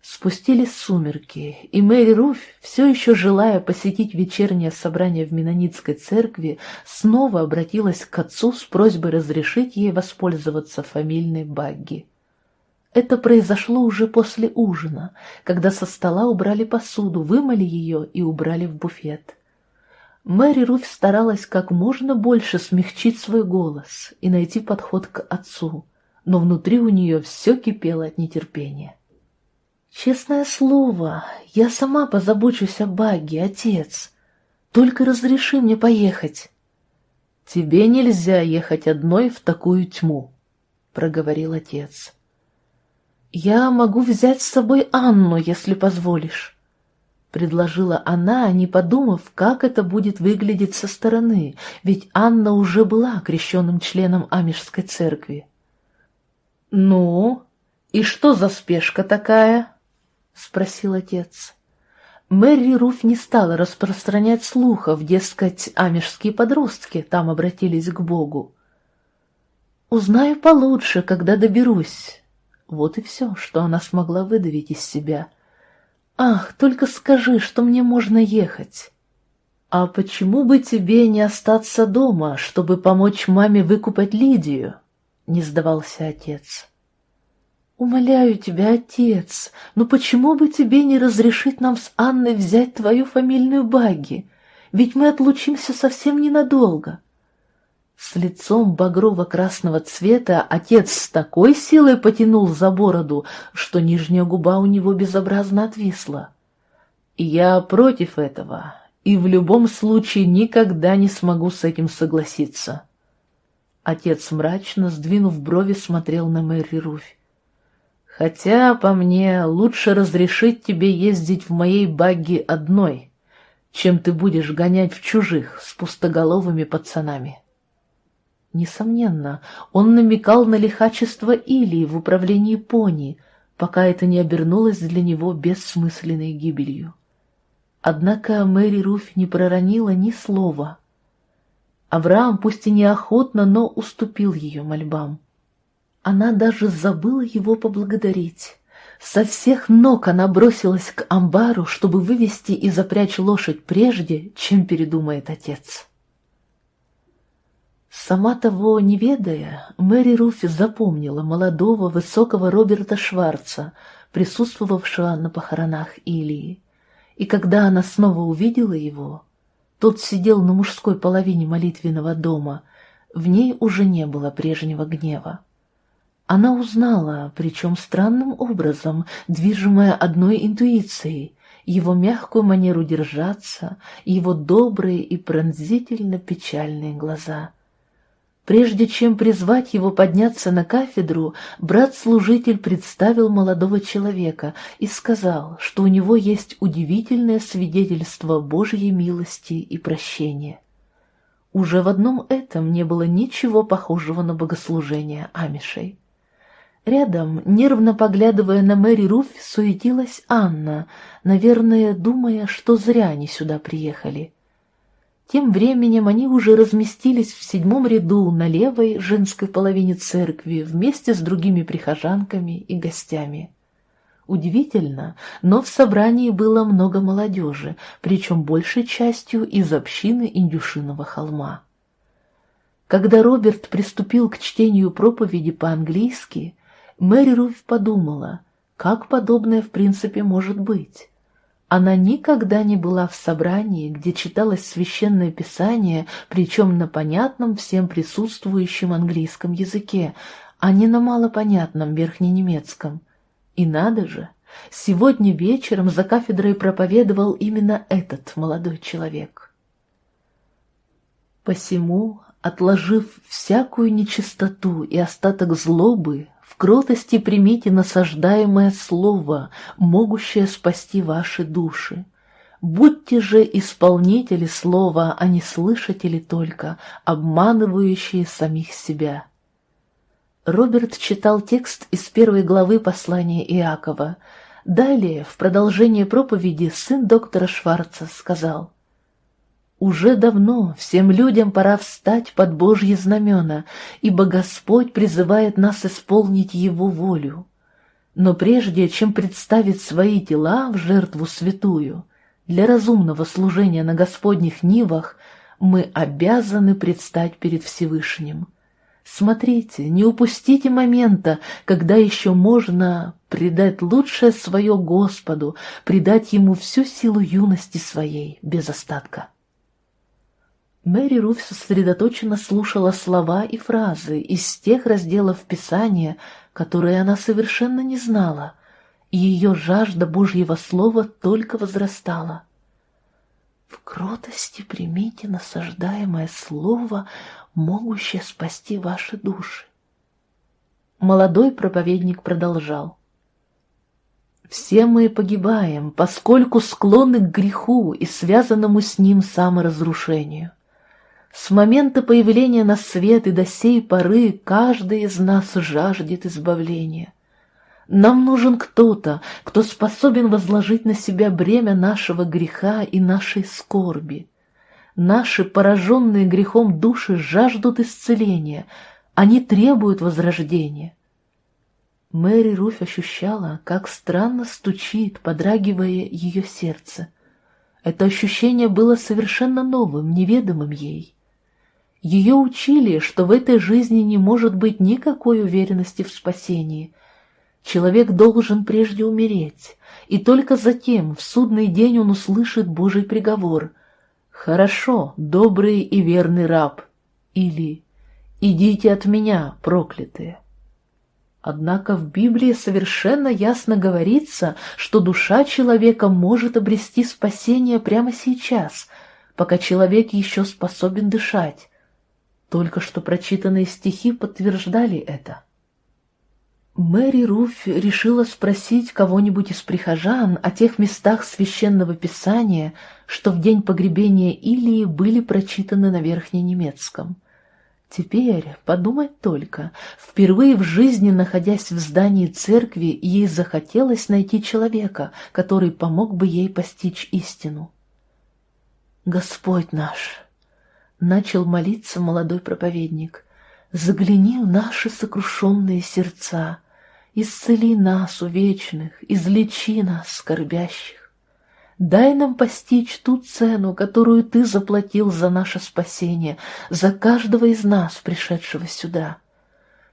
Спустились сумерки, и Мэри Руфь, все еще желая посетить вечернее собрание в Менонитской церкви, снова обратилась к отцу с просьбой разрешить ей воспользоваться фамильной багги. Это произошло уже после ужина, когда со стола убрали посуду, вымыли ее и убрали в буфет. Мэри Руф старалась как можно больше смягчить свой голос и найти подход к отцу, но внутри у нее все кипело от нетерпения. Честное слово, я сама позабочусь о Баге, отец. Только разреши мне поехать. Тебе нельзя ехать одной в такую тьму, проговорил отец. Я могу взять с собой Анну, если позволишь предложила она, не подумав, как это будет выглядеть со стороны, ведь Анна уже была крещенным членом Амишской церкви. «Ну, и что за спешка такая?» — спросил отец. Мэри Руф не стала распространять слухов, дескать, амишские подростки там обратились к Богу. «Узнаю получше, когда доберусь». Вот и все, что она смогла выдавить из себя — «Ах, только скажи, что мне можно ехать!» «А почему бы тебе не остаться дома, чтобы помочь маме выкупать Лидию?» — не сдавался отец. «Умоляю тебя, отец, но почему бы тебе не разрешить нам с Анной взять твою фамильную багги? Ведь мы отлучимся совсем ненадолго». С лицом багрово-красного цвета отец с такой силой потянул за бороду, что нижняя губа у него безобразно отвисла. «Я против этого, и в любом случае никогда не смогу с этим согласиться». Отец мрачно, сдвинув брови, смотрел на Мэри Руфь. «Хотя, по мне, лучше разрешить тебе ездить в моей багги одной, чем ты будешь гонять в чужих с пустоголовыми пацанами». Несомненно, он намекал на лихачество Илии в управлении пони, пока это не обернулось для него бессмысленной гибелью. Однако Мэри Руфь не проронила ни слова. Авраам, пусть и неохотно, но уступил ее мольбам. Она даже забыла его поблагодарить. Со всех ног она бросилась к амбару, чтобы вывести и запрячь лошадь прежде, чем передумает отец. Сама того не ведая, Мэри Руфи запомнила молодого высокого Роберта Шварца, присутствовавшего на похоронах Илии. И когда она снова увидела его, тот сидел на мужской половине молитвенного дома, в ней уже не было прежнего гнева. Она узнала, причем странным образом, движимая одной интуицией, его мягкую манеру держаться, его добрые и пронзительно печальные глаза — Прежде чем призвать его подняться на кафедру, брат-служитель представил молодого человека и сказал, что у него есть удивительное свидетельство Божьей милости и прощения. Уже в одном этом не было ничего похожего на богослужение амишей. Рядом, нервно поглядывая на Мэри Руф, суетилась Анна, наверное, думая, что зря они сюда приехали. Тем временем они уже разместились в седьмом ряду на левой женской половине церкви вместе с другими прихожанками и гостями. Удивительно, но в собрании было много молодежи, причем большей частью из общины Индюшиного холма. Когда Роберт приступил к чтению проповеди по-английски, Мэри Руф подумала, как подобное в принципе может быть. Она никогда не была в собрании, где читалось священное писание, причем на понятном всем присутствующем английском языке, а не на малопонятном верхненемецком. И надо же, сегодня вечером за кафедрой проповедовал именно этот молодой человек. Посему, отложив всякую нечистоту и остаток злобы, в кротости примите насаждаемое слово, могущее спасти ваши души. Будьте же исполнители слова, а не слышатели только, обманывающие самих себя. Роберт читал текст из первой главы послания Иакова. Далее, в продолжение проповеди, сын доктора Шварца сказал — уже давно всем людям пора встать под Божьи знамена, ибо Господь призывает нас исполнить Его волю. Но прежде чем представить свои тела в жертву святую, для разумного служения на Господних нивах, мы обязаны предстать перед Всевышним. Смотрите, не упустите момента, когда еще можно предать лучшее свое Господу, предать Ему всю силу юности своей без остатка. Мэри Руф сосредоточенно слушала слова и фразы из тех разделов Писания, которые она совершенно не знала, и ее жажда Божьего Слова только возрастала. В кротости примите насаждаемое Слово, могущее спасти ваши души. Молодой проповедник продолжал. Все мы погибаем, поскольку склонны к греху и связанному с ним саморазрушению. С момента появления на свет и до сей поры каждый из нас жаждет избавления. Нам нужен кто-то, кто способен возложить на себя бремя нашего греха и нашей скорби. Наши пораженные грехом души жаждут исцеления, они требуют возрождения. Мэри Руфь ощущала, как странно стучит, подрагивая ее сердце. Это ощущение было совершенно новым, неведомым ей. Ее учили, что в этой жизни не может быть никакой уверенности в спасении — Человек должен прежде умереть, и только затем, в судный день, он услышит Божий приговор. «Хорошо, добрый и верный раб» или «Идите от меня, проклятые». Однако в Библии совершенно ясно говорится, что душа человека может обрести спасение прямо сейчас, пока человек еще способен дышать. Только что прочитанные стихи подтверждали это. Мэри Руфь решила спросить кого-нибудь из прихожан о тех местах священного писания, что в день погребения Илии были прочитаны на верхненемецком. Теперь, подумать только, впервые в жизни, находясь в здании церкви, ей захотелось найти человека, который помог бы ей постичь истину. «Господь наш!» — начал молиться молодой проповедник — Загляни в наши сокрушенные сердца, Исцели нас, увечных, излечи нас, скорбящих. Дай нам постичь ту цену, которую Ты заплатил за наше спасение, за каждого из нас, пришедшего сюда.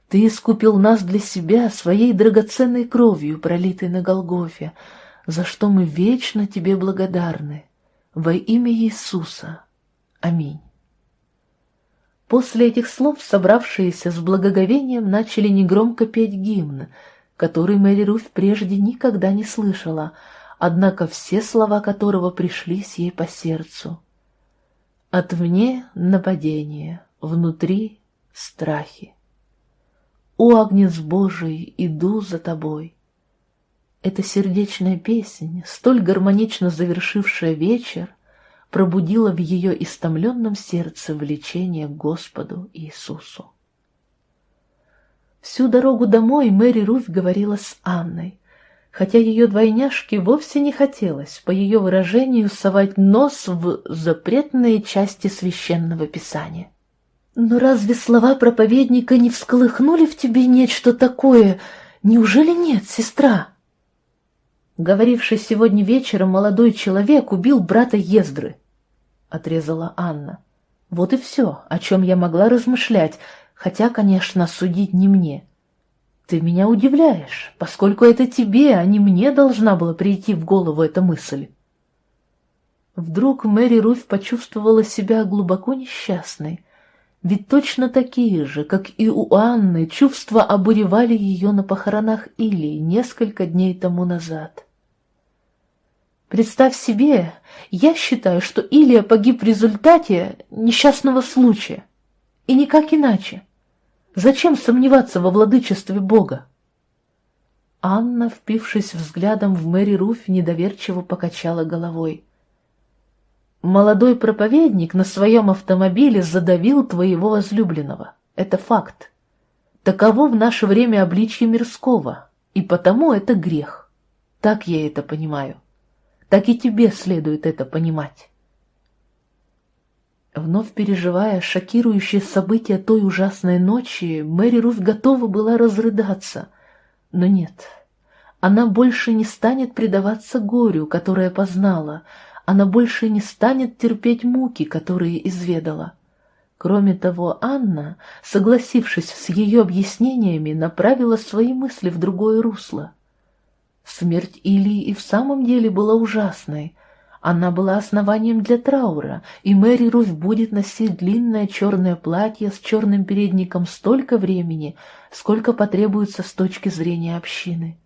Ты искупил нас для себя своей драгоценной кровью, пролитой на Голгофе, за что мы вечно Тебе благодарны. Во имя Иисуса. Аминь. После этих слов собравшиеся с благоговением начали негромко петь гимн, который Мэри Руф прежде никогда не слышала, однако все слова которого пришлись ей по сердцу. Отвне нападение, внутри страхи. О, Агнец Божий, иду за тобой. Эта сердечная песня, столь гармонично завершившая вечер, пробудило в ее истомленном сердце влечение к Господу Иисусу. Всю дорогу домой Мэри Руф говорила с Анной, хотя ее двойняшке вовсе не хотелось, по ее выражению, совать нос в запретные части священного писания. «Но разве слова проповедника не всколыхнули в тебе нечто такое? Неужели нет, сестра?» Говоривший сегодня вечером молодой человек убил брата Ездры, — отрезала Анна. Вот и все, о чем я могла размышлять, хотя, конечно, судить не мне. Ты меня удивляешь, поскольку это тебе, а не мне должна была прийти в голову эта мысль. Вдруг Мэри Руфь почувствовала себя глубоко несчастной, ведь точно такие же, как и у Анны, чувства обуревали ее на похоронах Илии несколько дней тому назад. Представь себе, я считаю, что Илия погиб в результате несчастного случая. И никак иначе. Зачем сомневаться во владычестве Бога? Анна, впившись взглядом в Мэри Руф, недоверчиво покачала головой. «Молодой проповедник на своем автомобиле задавил твоего возлюбленного. Это факт. Таково в наше время обличье мирского, и потому это грех. Так я это понимаю» так и тебе следует это понимать. Вновь переживая шокирующие события той ужасной ночи, Мэри Руф готова была разрыдаться. Но нет, она больше не станет предаваться горю, которое познала, она больше не станет терпеть муки, которые изведала. Кроме того, Анна, согласившись с ее объяснениями, направила свои мысли в другое русло. Смерть Илии и в самом деле была ужасной. Она была основанием для траура, и Мэри Руф будет носить длинное черное платье с черным передником столько времени, сколько потребуется с точки зрения общины.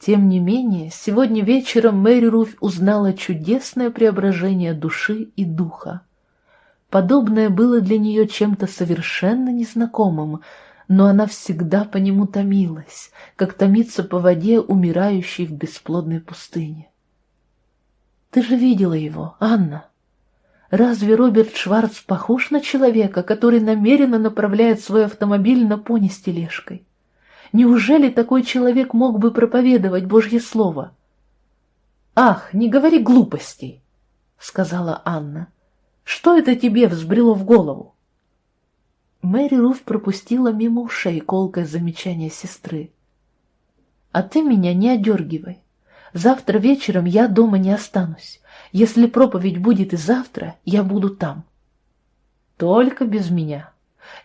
Тем не менее, сегодня вечером Мэри Руфь узнала чудесное преображение души и духа. Подобное было для нее чем-то совершенно незнакомым, но она всегда по нему томилась, как томится по воде умирающей в бесплодной пустыне. Ты же видела его, Анна. Разве Роберт Шварц похож на человека, который намеренно направляет свой автомобиль на пони с тележкой? Неужели такой человек мог бы проповедовать Божье Слово? «Ах, не говори глупостей!» — сказала Анна. «Что это тебе взбрело в голову?» Мэри Руф пропустила мимо ушей колкое замечание сестры. «А ты меня не одергивай. Завтра вечером я дома не останусь. Если проповедь будет и завтра, я буду там. Только без меня.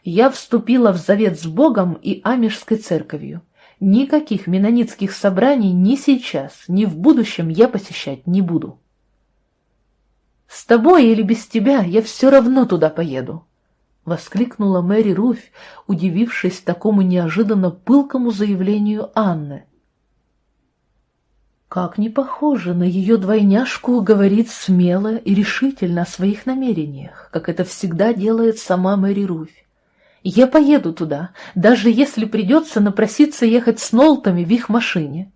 Я вступила в завет с Богом и Амишской церковью. Никаких менонитских собраний ни сейчас, ни в будущем я посещать не буду. С тобой или без тебя я все равно туда поеду, — воскликнула Мэри Руфь, удивившись такому неожиданно пылкому заявлению Анны. Как не похоже на ее двойняшку говорит смело и решительно о своих намерениях, как это всегда делает сама Мэри Руфь. Я поеду туда, даже если придется напроситься ехать с Нолтами в их машине.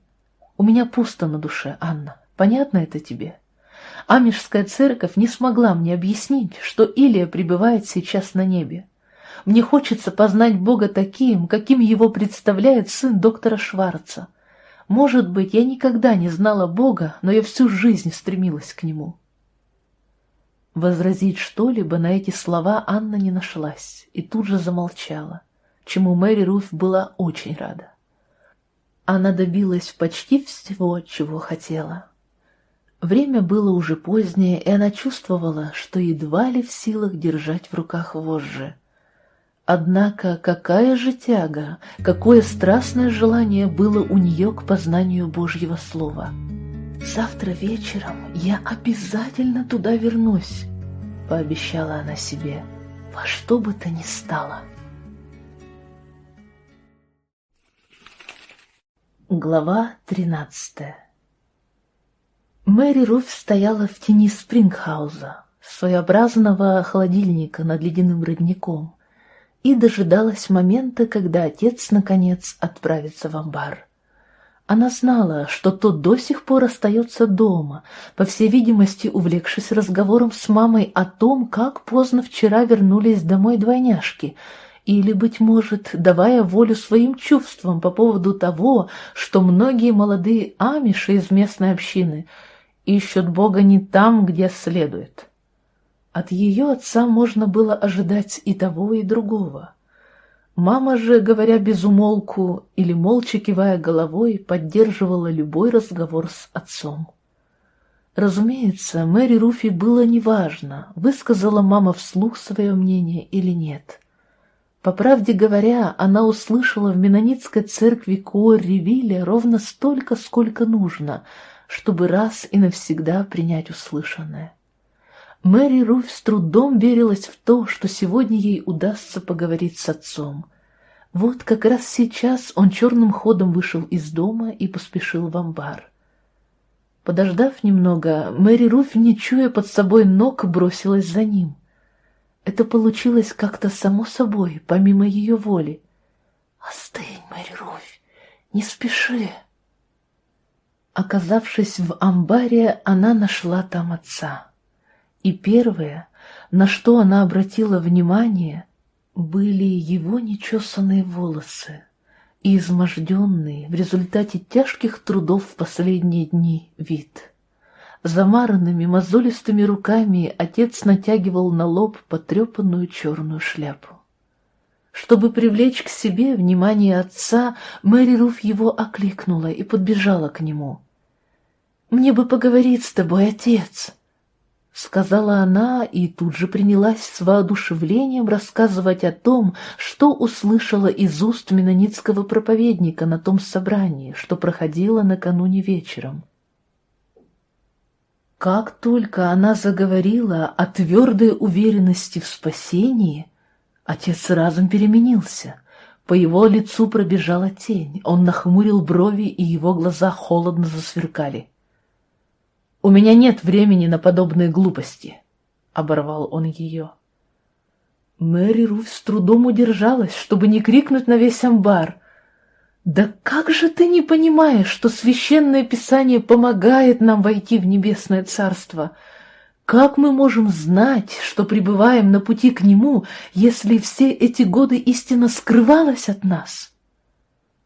У меня пусто на душе, Анна, понятно это тебе? Амишская церковь не смогла мне объяснить, что Илия пребывает сейчас на небе. Мне хочется познать Бога таким, каким его представляет сын доктора Шварца — может быть, я никогда не знала Бога, но я всю жизнь стремилась к Нему. Возразить что-либо на эти слова Анна не нашлась и тут же замолчала, чему Мэри Руф была очень рада. Она добилась почти всего, чего хотела. Время было уже позднее, и она чувствовала, что едва ли в силах держать в руках вожжи. Однако какая же тяга, какое страстное желание было у нее к познанию Божьего Слова. «Завтра вечером я обязательно туда вернусь», — пообещала она себе, — «во что бы то ни стало». Глава тринадцатая Мэри Руф стояла в тени Спрингхауза, своеобразного холодильника над ледяным родником, и дожидалась момента, когда отец, наконец, отправится в амбар. Она знала, что тот до сих пор остается дома, по всей видимости, увлекшись разговором с мамой о том, как поздно вчера вернулись домой двойняшки, или, быть может, давая волю своим чувствам по поводу того, что многие молодые амиши из местной общины ищут Бога не там, где следует. От ее отца можно было ожидать и того, и другого. Мама же, говоря без умолку или молча кивая головой, поддерживала любой разговор с отцом. Разумеется, Мэри Руфи было неважно, высказала мама вслух свое мнение или нет. По правде говоря, она услышала в Менонитской церкви Куорри-Вилле ровно столько, сколько нужно, чтобы раз и навсегда принять услышанное. Мэри Руф с трудом верилась в то, что сегодня ей удастся поговорить с отцом. Вот как раз сейчас он черным ходом вышел из дома и поспешил в амбар. Подождав немного, Мэри Руф, не чуя под собой ног, бросилась за ним. Это получилось как-то само собой, помимо ее воли. «Остынь, Мэри Руф, не спеши!» Оказавшись в амбаре, она нашла там отца. И первое, на что она обратила внимание, были его нечесанные волосы и изможденный в результате тяжких трудов в последние дни вид. Замаранными мозолистыми руками отец натягивал на лоб потрепанную черную шляпу. Чтобы привлечь к себе внимание отца, Мэри Руф его окликнула и подбежала к нему. «Мне бы поговорить с тобой, отец!» Сказала она и тут же принялась с воодушевлением рассказывать о том, что услышала из уст менонитского проповедника на том собрании, что проходило накануне вечером. Как только она заговорила о твердой уверенности в спасении, отец разом переменился, По его лицу пробежала тень, он нахмурил брови, и его глаза холодно засверкали. «У меня нет времени на подобные глупости», — оборвал он ее. Мэри Руф с трудом удержалась, чтобы не крикнуть на весь амбар. «Да как же ты не понимаешь, что священное писание помогает нам войти в небесное царство?» Как мы можем знать, что пребываем на пути к Нему, если все эти годы истина скрывалась от нас?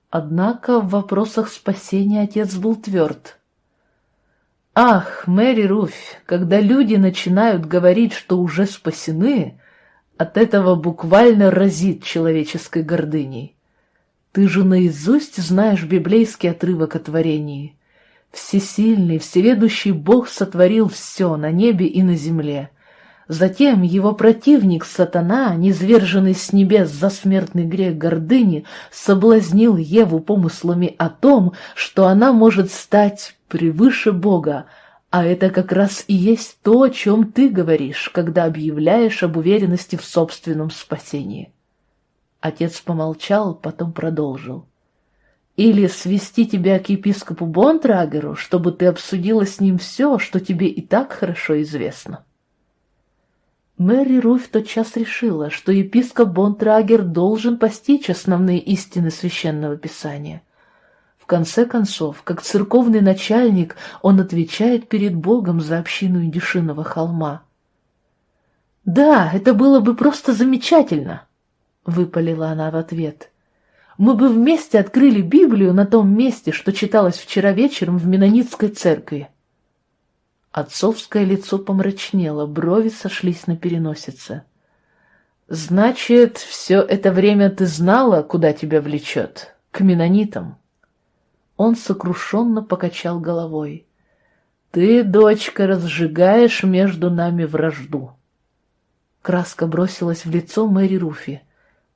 Однако в вопросах спасения отец был тверд. Ах, Мэри Руфь, когда люди начинают говорить, что уже спасены, от этого буквально разит человеческой гордыней. Ты же наизусть знаешь библейский отрывок о творении. Всесильный, всеведущий Бог сотворил все на небе и на земле. Затем его противник, сатана, низверженный с небес за смертный грех гордыни, соблазнил Еву помыслами о том, что она может стать превыше Бога, а это как раз и есть то, о чем ты говоришь, когда объявляешь об уверенности в собственном спасении. Отец помолчал, потом продолжил. Или свести тебя к епископу Бонтрагеру, чтобы ты обсудила с ним все, что тебе и так хорошо известно. Мэри Руфь тотчас решила, что епископ Бонтрагер должен постичь основные истины священного писания. В конце концов, как церковный начальник, он отвечает перед Богом за общину Индюшиного холма. «Да, это было бы просто замечательно», — выпалила она в ответ мы бы вместе открыли Библию на том месте, что читалось вчера вечером в Менонитской церкви. Отцовское лицо помрачнело, брови сошлись на переносице. «Значит, все это время ты знала, куда тебя влечет? К менонитам?» Он сокрушенно покачал головой. «Ты, дочка, разжигаешь между нами вражду». Краска бросилась в лицо Мэри Руфи.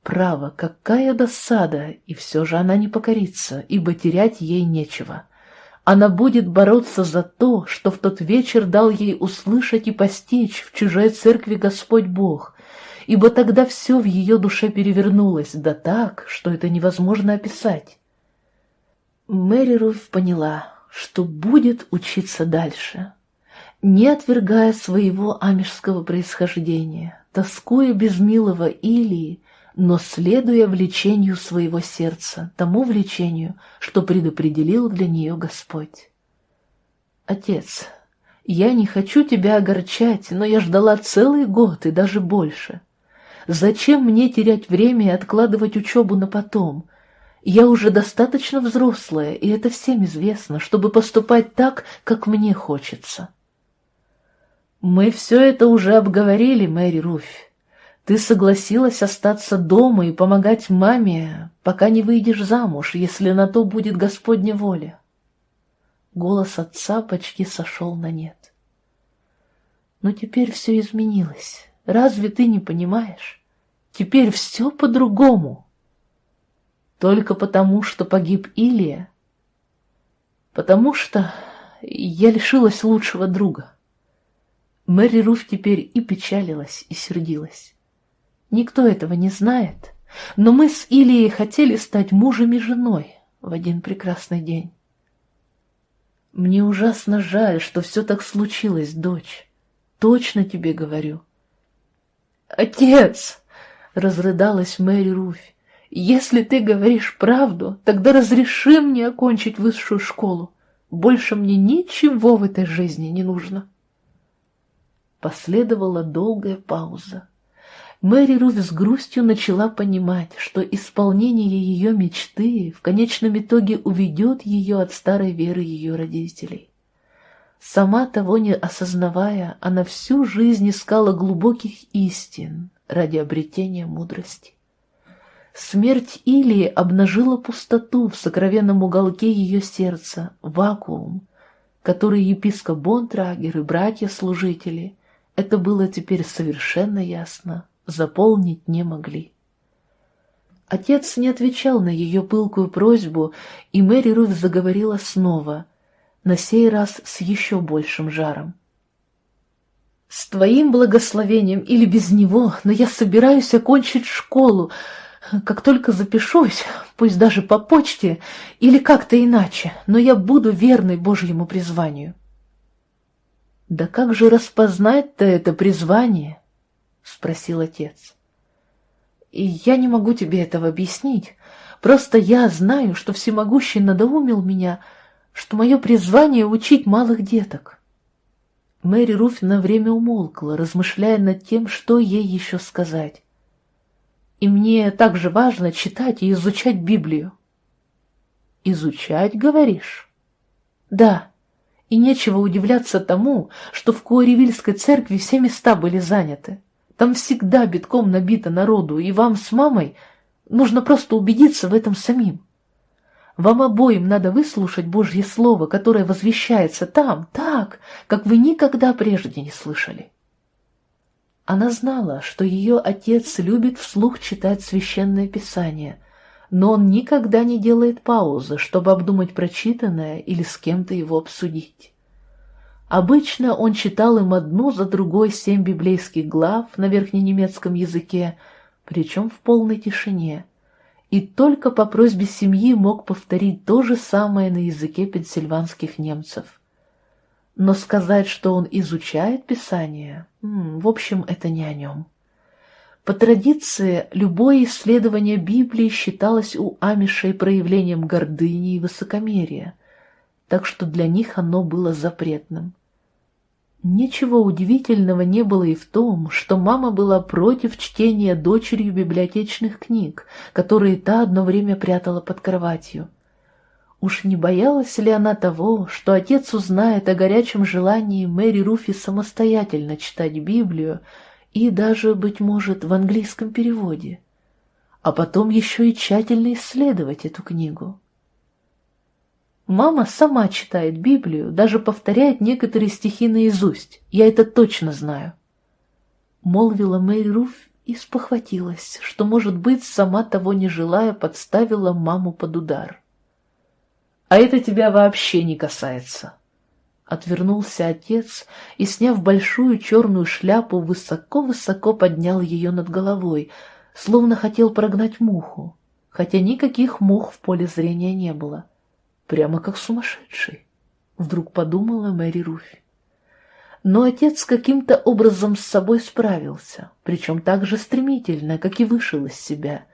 Право, какая досада, и все же она не покорится, ибо терять ей нечего. Она будет бороться за то, что в тот вечер дал ей услышать и постичь в чужой церкви Господь Бог, ибо тогда все в ее душе перевернулось, да так, что это невозможно описать. Мэри Руф поняла, что будет учиться дальше, не отвергая своего амежского происхождения, тоскуя без милого Илии, но следуя влечению своего сердца, тому влечению, что предопределил для нее Господь. Отец, я не хочу тебя огорчать, но я ждала целый год и даже больше. Зачем мне терять время и откладывать учебу на потом? Я уже достаточно взрослая, и это всем известно, чтобы поступать так, как мне хочется. Мы все это уже обговорили, Мэри Руфь. Ты согласилась остаться дома и помогать маме, пока не выйдешь замуж, если на то будет Господня воля. Голос отца почти сошел на нет. Но теперь все изменилось. Разве ты не понимаешь? Теперь все по-другому. Только потому, что погиб Илия. Потому что я лишилась лучшего друга. Мэри Руф теперь и печалилась, и сердилась. Никто этого не знает, но мы с Илией хотели стать мужем и женой в один прекрасный день. Мне ужасно жаль, что все так случилось, дочь. Точно тебе говорю. Отец! — разрыдалась Мэри Руфь. «Если ты говоришь правду, тогда разреши мне окончить высшую школу. Больше мне ничего в этой жизни не нужно». Последовала долгая пауза. Мэри Руф с грустью начала понимать, что исполнение ее мечты в конечном итоге уведет ее от старой веры ее родителей. Сама того не осознавая, она всю жизнь искала глубоких истин ради обретения мудрости. Смерть Илии обнажила пустоту в сокровенном уголке ее сердца, вакуум, который епископ Бонтрагер и братья-служители, это было теперь совершенно ясно, заполнить не могли. Отец не отвечал на ее пылкую просьбу, и Мэри Руф заговорила снова, на сей раз с еще большим жаром. «С твоим благословением или без него, но я собираюсь окончить школу. Как только запишусь, пусть даже по почте или как-то иначе, но я буду верной Божьему призванию. «Да как же распознать-то это призвание?» — спросил отец. «И я не могу тебе этого объяснить. Просто я знаю, что всемогущий надоумил меня, что мое призвание — учить малых деток». Мэри Руф на время умолкла, размышляя над тем, что ей еще сказать. «И мне также важно читать и изучать Библию». «Изучать, говоришь?» «Да». И нечего удивляться тому, что в Куаревильской церкви все места были заняты. Там всегда битком набито народу, и вам с мамой нужно просто убедиться в этом самим. Вам обоим надо выслушать Божье Слово, которое возвещается там, так, как вы никогда прежде не слышали. Она знала, что ее отец любит вслух читать священное писание, но он никогда не делает паузы, чтобы обдумать прочитанное или с кем-то его обсудить. Обычно он читал им одну за другой семь библейских глав на верхненемецком языке, причем в полной тишине, и только по просьбе семьи мог повторить то же самое на языке пенсильванских немцев. Но сказать, что он изучает Писание, в общем, это не о нем. По традиции, любое исследование Библии считалось у амишей проявлением гордыни и высокомерия, так что для них оно было запретным. Ничего удивительного не было и в том, что мама была против чтения дочерью библиотечных книг, которые та одно время прятала под кроватью. Уж не боялась ли она того, что отец узнает о горячем желании Мэри Руфи самостоятельно читать Библию, и даже, быть может, в английском переводе, а потом еще и тщательно исследовать эту книгу. Мама сама читает Библию, даже повторяет некоторые стихи наизусть, я это точно знаю. Молвила Мэри Руф и спохватилась, что, может быть, сама того не желая, подставила маму под удар. «А это тебя вообще не касается», Отвернулся отец и, сняв большую черную шляпу, высоко-высоко поднял ее над головой, словно хотел прогнать муху, хотя никаких мух в поле зрения не было. Прямо как сумасшедший, вдруг подумала Мэри Руфь. Но отец каким-то образом с собой справился, причем так же стремительно, как и вышел из себя,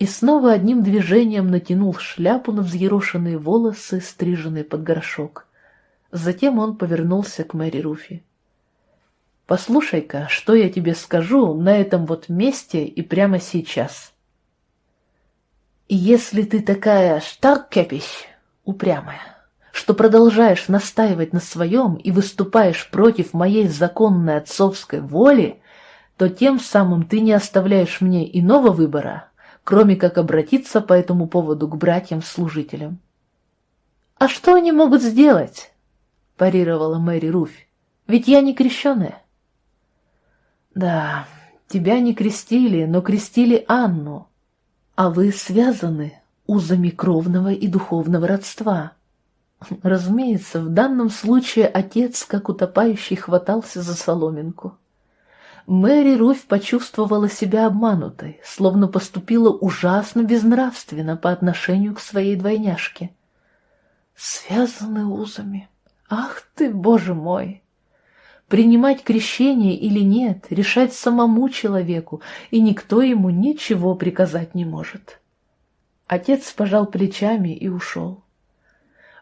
и снова одним движением натянул шляпу на взъерошенные волосы, стриженные под горшок — Затем он повернулся к Мэри Руфи. «Послушай-ка, что я тебе скажу на этом вот месте и прямо сейчас. Если ты такая штаркепись, упрямая, что продолжаешь настаивать на своем и выступаешь против моей законной отцовской воли, то тем самым ты не оставляешь мне иного выбора, кроме как обратиться по этому поводу к братьям-служителям. А что они могут сделать? — парировала Мэри Руфь. «Ведь я не крещеная». «Да, тебя не крестили, но крестили Анну, а вы связаны узами кровного и духовного родства». Разумеется, в данном случае отец, как утопающий, хватался за соломинку. Мэри Руфь почувствовала себя обманутой, словно поступила ужасно безнравственно по отношению к своей двойняшке. «Связаны узами», Ах ты, Боже мой! Принимать крещение или нет, решать самому человеку, и никто ему ничего приказать не может. Отец пожал плечами и ушел.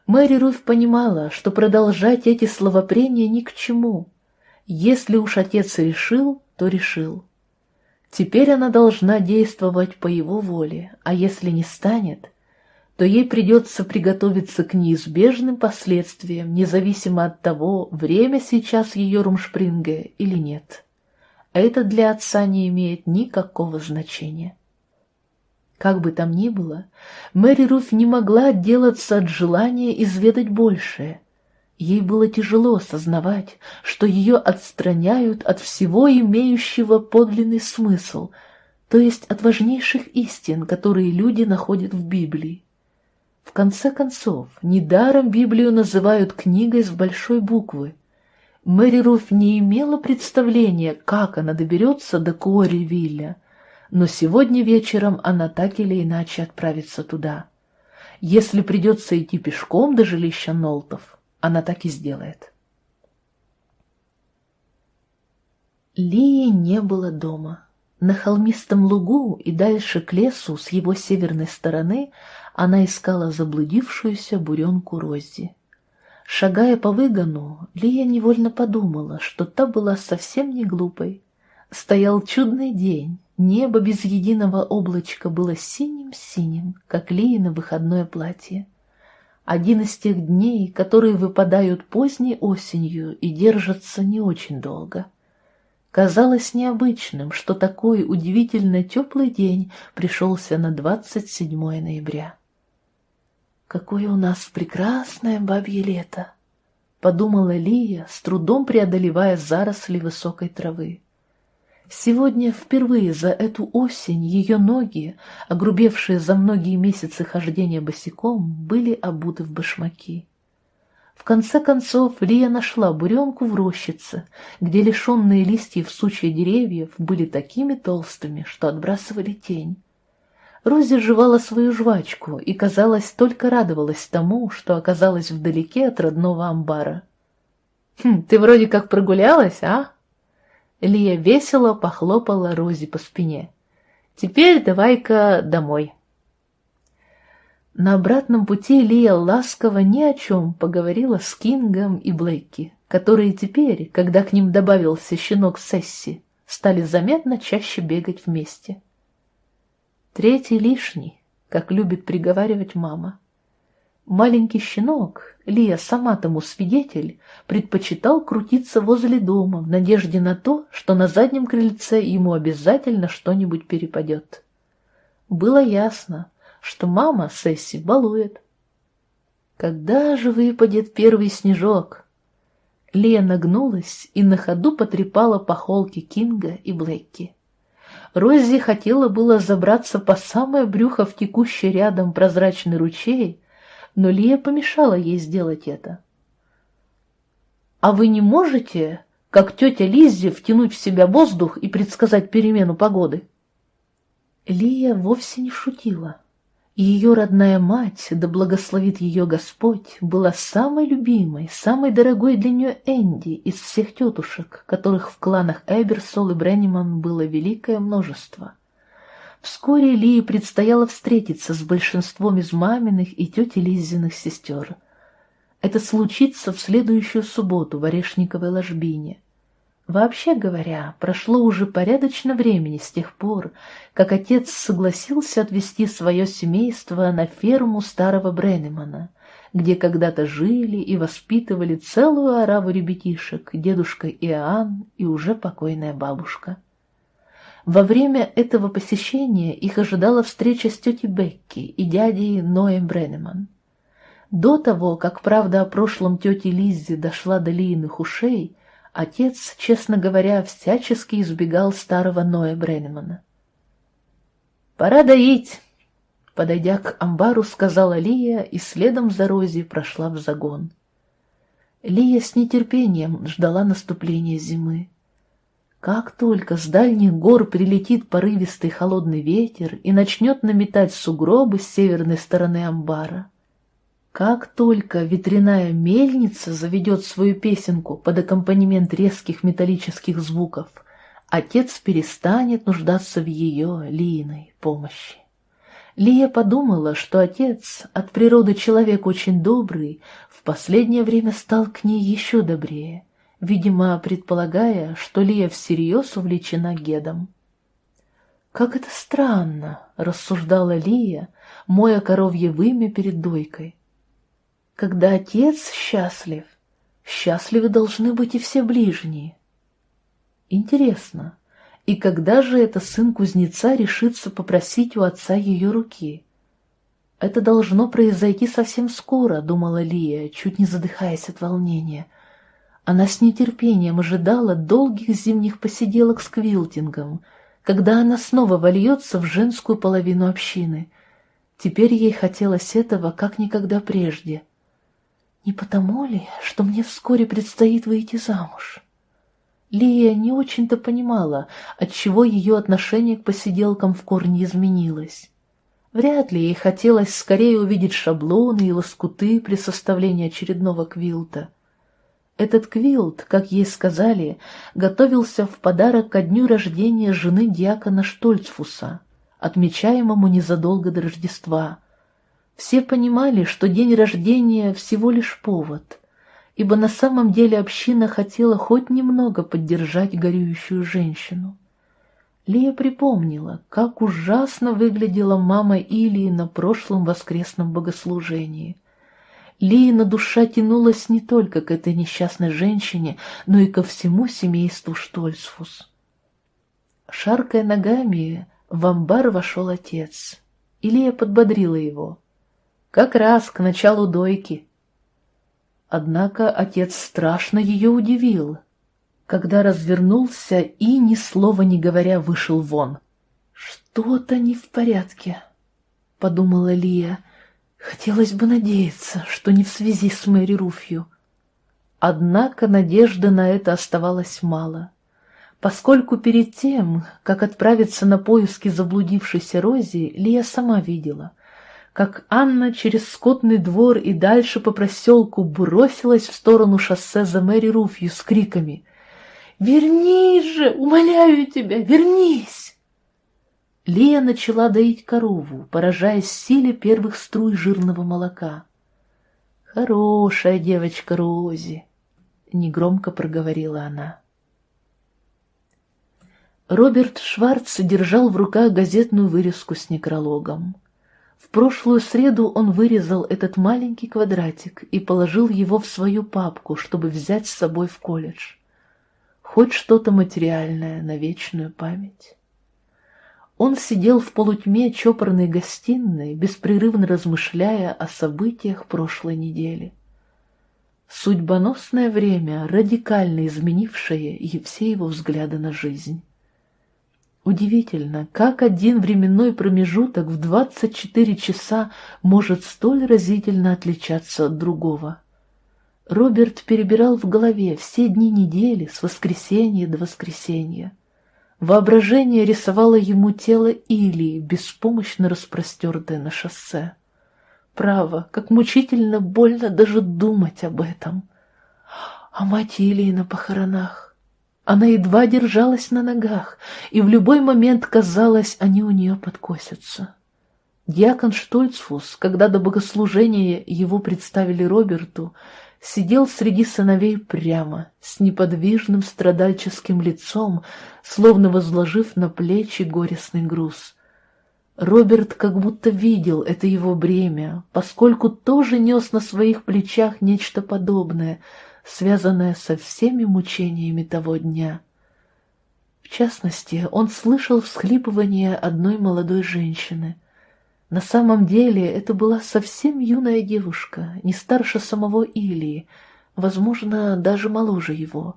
Мэри Руф понимала, что продолжать эти словопрения ни к чему. Если уж отец решил, то решил. Теперь она должна действовать по его воле, а если не станет, то ей придется приготовиться к неизбежным последствиям, независимо от того, время сейчас ее румшпринге или нет. Это для отца не имеет никакого значения. Как бы там ни было, Мэри Руф не могла отделаться от желания изведать большее. Ей было тяжело осознавать, что ее отстраняют от всего имеющего подлинный смысл, то есть от важнейших истин, которые люди находят в Библии. В конце концов, недаром Библию называют книгой с большой буквы. Мэри Руф не имела представления, как она доберется до Куори-Вилля, но сегодня вечером она так или иначе отправится туда. Если придется идти пешком до жилища Нолтов, она так и сделает. Лии не было дома. На холмистом лугу и дальше к лесу с его северной стороны она искала заблудившуюся буренку Рози. Шагая по выгону, Лия невольно подумала, что та была совсем не глупой. Стоял чудный день, небо без единого облачка было синим-синим, как Лиина выходное платье. Один из тех дней, которые выпадают поздней осенью и держатся не очень долго. Казалось необычным, что такой удивительно теплый день пришелся на 27 ноября. «Какое у нас прекрасное бабье лето!» — подумала Лия, с трудом преодолевая заросли высокой травы. Сегодня впервые за эту осень ее ноги, огрубевшие за многие месяцы хождения босиком, были обуты в башмаки. В конце концов Лия нашла буренку в рощице, где лишенные листьев сучья деревьев были такими толстыми, что отбрасывали тень. Рози жевала свою жвачку и, казалось, только радовалась тому, что оказалась вдалеке от родного амбара. «Хм, «Ты вроде как прогулялась, а?» Лия весело похлопала Рози по спине. «Теперь давай-ка домой». На обратном пути Лия ласково ни о чем поговорила с Кингом и Блейки, которые теперь, когда к ним добавился щенок Сесси, стали заметно чаще бегать вместе. Третий лишний, как любит приговаривать мама. Маленький щенок, Лия сама тому свидетель, предпочитал крутиться возле дома в надежде на то, что на заднем крыльце ему обязательно что-нибудь перепадет. Было ясно, что мама Сесси балует. Когда же выпадет первый снежок? Лия нагнулась и на ходу потрепала по холке Кинга и Блэкки. Рози хотела было забраться по самое брюхо в текущий рядом прозрачный ручей, но Лия помешала ей сделать это. «А вы не можете, как тетя Лиззи, втянуть в себя воздух и предсказать перемену погоды?» Лия вовсе не шутила. Ее родная мать, да благословит ее Господь, была самой любимой, самой дорогой для нее Энди из всех тетушек, которых в кланах Эберсол и Бренниман было великое множество. Вскоре Лии предстояло встретиться с большинством из маминых и тети Лизиных сестер. Это случится в следующую субботу в Орешниковой ложбине. Вообще говоря, прошло уже порядочно времени с тех пор, как отец согласился отвезти свое семейство на ферму старого Бреннемана, где когда-то жили и воспитывали целую ораву ребятишек, дедушка Иоанн и уже покойная бабушка. Во время этого посещения их ожидала встреча с тетей Бекки и дядей Ноем Бреннеман. До того, как правда о прошлом тети Лиззи дошла до Лииных ушей, отец, честно говоря, всячески избегал старого Ноя Бреннемана. «Пора доить!» Подойдя к амбару, сказала Лия и следом за Рози прошла в загон. Лия с нетерпением ждала наступления зимы. Как только с дальних гор прилетит порывистый холодный ветер и начнет наметать сугробы с северной стороны амбара, как только ветряная мельница заведет свою песенку под аккомпанемент резких металлических звуков, отец перестанет нуждаться в ее, Лииной, помощи. Лия подумала, что отец, от природы человек очень добрый, в последнее время стал к ней еще добрее — видимо, предполагая, что Лия всерьез увлечена Гедом. «Как это странно!» — рассуждала Лия, моя коровье вымя перед дойкой. «Когда отец счастлив, счастливы должны быть и все ближние. Интересно, и когда же это сын кузнеца решится попросить у отца ее руки?» «Это должно произойти совсем скоро», — думала Лия, чуть не задыхаясь от волнения — она с нетерпением ожидала долгих зимних посиделок с Квилтингом, когда она снова вольется в женскую половину общины. Теперь ей хотелось этого как никогда прежде. Не потому ли, что мне вскоре предстоит выйти замуж? Лия не очень-то понимала, отчего ее отношение к посиделкам в корне изменилось. Вряд ли ей хотелось скорее увидеть шаблоны и лоскуты при составлении очередного квилта. Этот квилт, как ей сказали, готовился в подарок ко дню рождения жены диакона Штольцфуса, отмечаемому незадолго до Рождества. Все понимали, что день рождения всего лишь повод, ибо на самом деле община хотела хоть немного поддержать горюющую женщину. Лия припомнила, как ужасно выглядела мама Илии на прошлом воскресном богослужении. Лиина душа тянулась не только к этой несчастной женщине, но и ко всему семейству Штольцфус. Шаркая ногами, в амбар вошел отец. Илия подбодрила его. «Как раз к началу дойки». Однако отец страшно ее удивил — когда развернулся и, ни слова не говоря, вышел вон. «Что-то не в порядке», — подумала Лия. «Хотелось бы надеяться, что не в связи с Мэри Руфью». Однако надежды на это оставалось мало, поскольку перед тем, как отправиться на поиски заблудившейся Рози, Лия сама видела, как Анна через скотный двор и дальше по проселку бросилась в сторону шоссе за Мэри Руфью с криками «Вернись же, умоляю тебя, вернись!» Лия начала доить корову, поражаясь силе первых струй жирного молока. «Хорошая девочка Рози!» — негромко проговорила она. Роберт Шварц держал в руках газетную вырезку с некрологом. В прошлую среду он вырезал этот маленький квадратик и положил его в свою папку, чтобы взять с собой в колледж хоть что-то материальное на вечную память. Он сидел в полутьме чопорной гостиной, беспрерывно размышляя о событиях прошлой недели. Судьбоносное время, радикально изменившее и все его взгляды на жизнь. Удивительно, как один временной промежуток в 24 часа может столь разительно отличаться от другого. Роберт перебирал в голове все дни недели с воскресенья до воскресенья. Воображение рисовало ему тело Илии, беспомощно распростертое на шоссе. Право, как мучительно больно даже думать об этом. А мать Илии на похоронах. Она едва держалась на ногах, и в любой момент казалось, они у нее подкосятся. Дьякон Штольцфус, когда до богослужения его представили Роберту, сидел среди сыновей прямо, с неподвижным страдальческим лицом, словно возложив на плечи горестный груз. Роберт как будто видел это его бремя, поскольку тоже нес на своих плечах нечто подобное, связанное со всеми мучениями того дня. В частности, он слышал всхлипывание одной молодой женщины — на самом деле это была совсем юная девушка, не старше самого Илии, возможно, даже моложе его.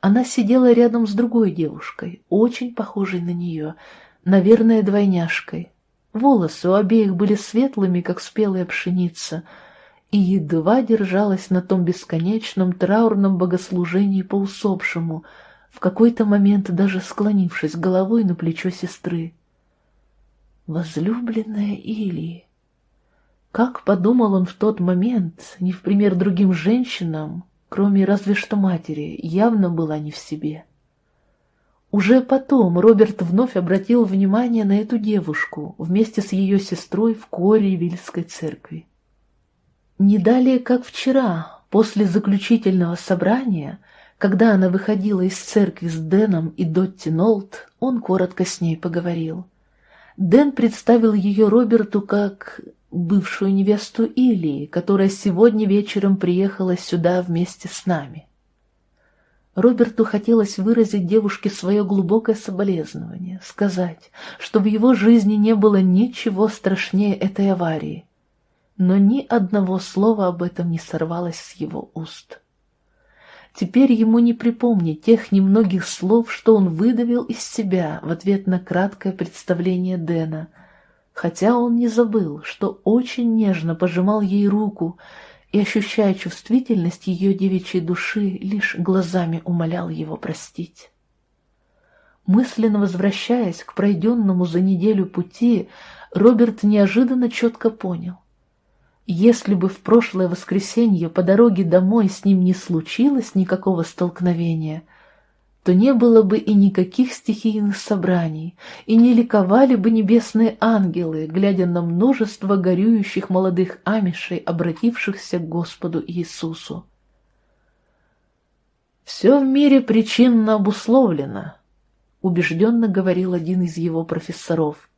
Она сидела рядом с другой девушкой, очень похожей на нее, наверное, двойняшкой. Волосы у обеих были светлыми, как спелая пшеница, и едва держалась на том бесконечном траурном богослужении по усопшему, в какой-то момент даже склонившись головой на плечо сестры возлюбленная Илии. Как подумал он в тот момент, не в пример другим женщинам, кроме разве что матери, явно была не в себе. Уже потом Роберт вновь обратил внимание на эту девушку вместе с ее сестрой в коре Вильской церкви. Не далее, как вчера, после заключительного собрания, когда она выходила из церкви с Дэном и Дотти Нолт, он коротко с ней поговорил. Дэн представил ее Роберту как бывшую невесту Илии, которая сегодня вечером приехала сюда вместе с нами. Роберту хотелось выразить девушке свое глубокое соболезнование, сказать, что в его жизни не было ничего страшнее этой аварии. Но ни одного слова об этом не сорвалось с его уст. Теперь ему не припомнить тех немногих слов, что он выдавил из себя в ответ на краткое представление Дэна, хотя он не забыл, что очень нежно пожимал ей руку и, ощущая чувствительность ее девичьей души, лишь глазами умолял его простить. Мысленно возвращаясь к пройденному за неделю пути, Роберт неожиданно четко понял. Если бы в прошлое воскресенье по дороге домой с ним не случилось никакого столкновения, то не было бы и никаких стихийных собраний, и не ликовали бы небесные ангелы, глядя на множество горюющих молодых амишей, обратившихся к Господу Иисусу. «Все в мире причинно обусловлено», — убежденно говорил один из его профессоров.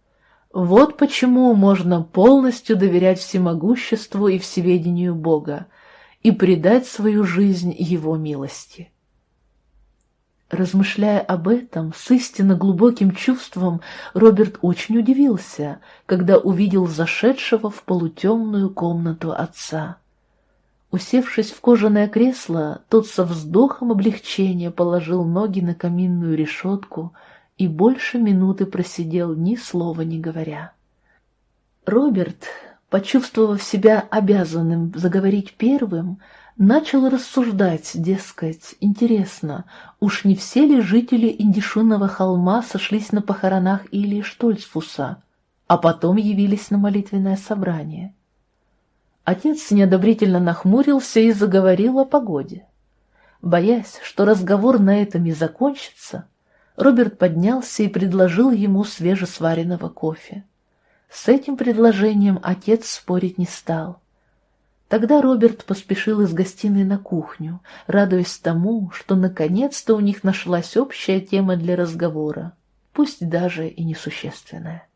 «Вот почему можно полностью доверять всемогуществу и всеведению Бога и предать свою жизнь Его милости». Размышляя об этом, с истинно глубоким чувством, Роберт очень удивился, когда увидел зашедшего в полутемную комнату отца. Усевшись в кожаное кресло, тот со вздохом облегчения положил ноги на каминную решетку и больше минуты просидел, ни слова не говоря. Роберт, почувствовав себя обязанным заговорить первым, начал рассуждать, дескать, интересно, уж не все ли жители Индишунного холма сошлись на похоронах Илии Штольцфуса, а потом явились на молитвенное собрание. Отец неодобрительно нахмурился и заговорил о погоде. Боясь, что разговор на этом и закончится, Роберт поднялся и предложил ему свежесваренного кофе. С этим предложением отец спорить не стал. Тогда Роберт поспешил из гостиной на кухню, радуясь тому, что наконец-то у них нашлась общая тема для разговора, пусть даже и несущественная.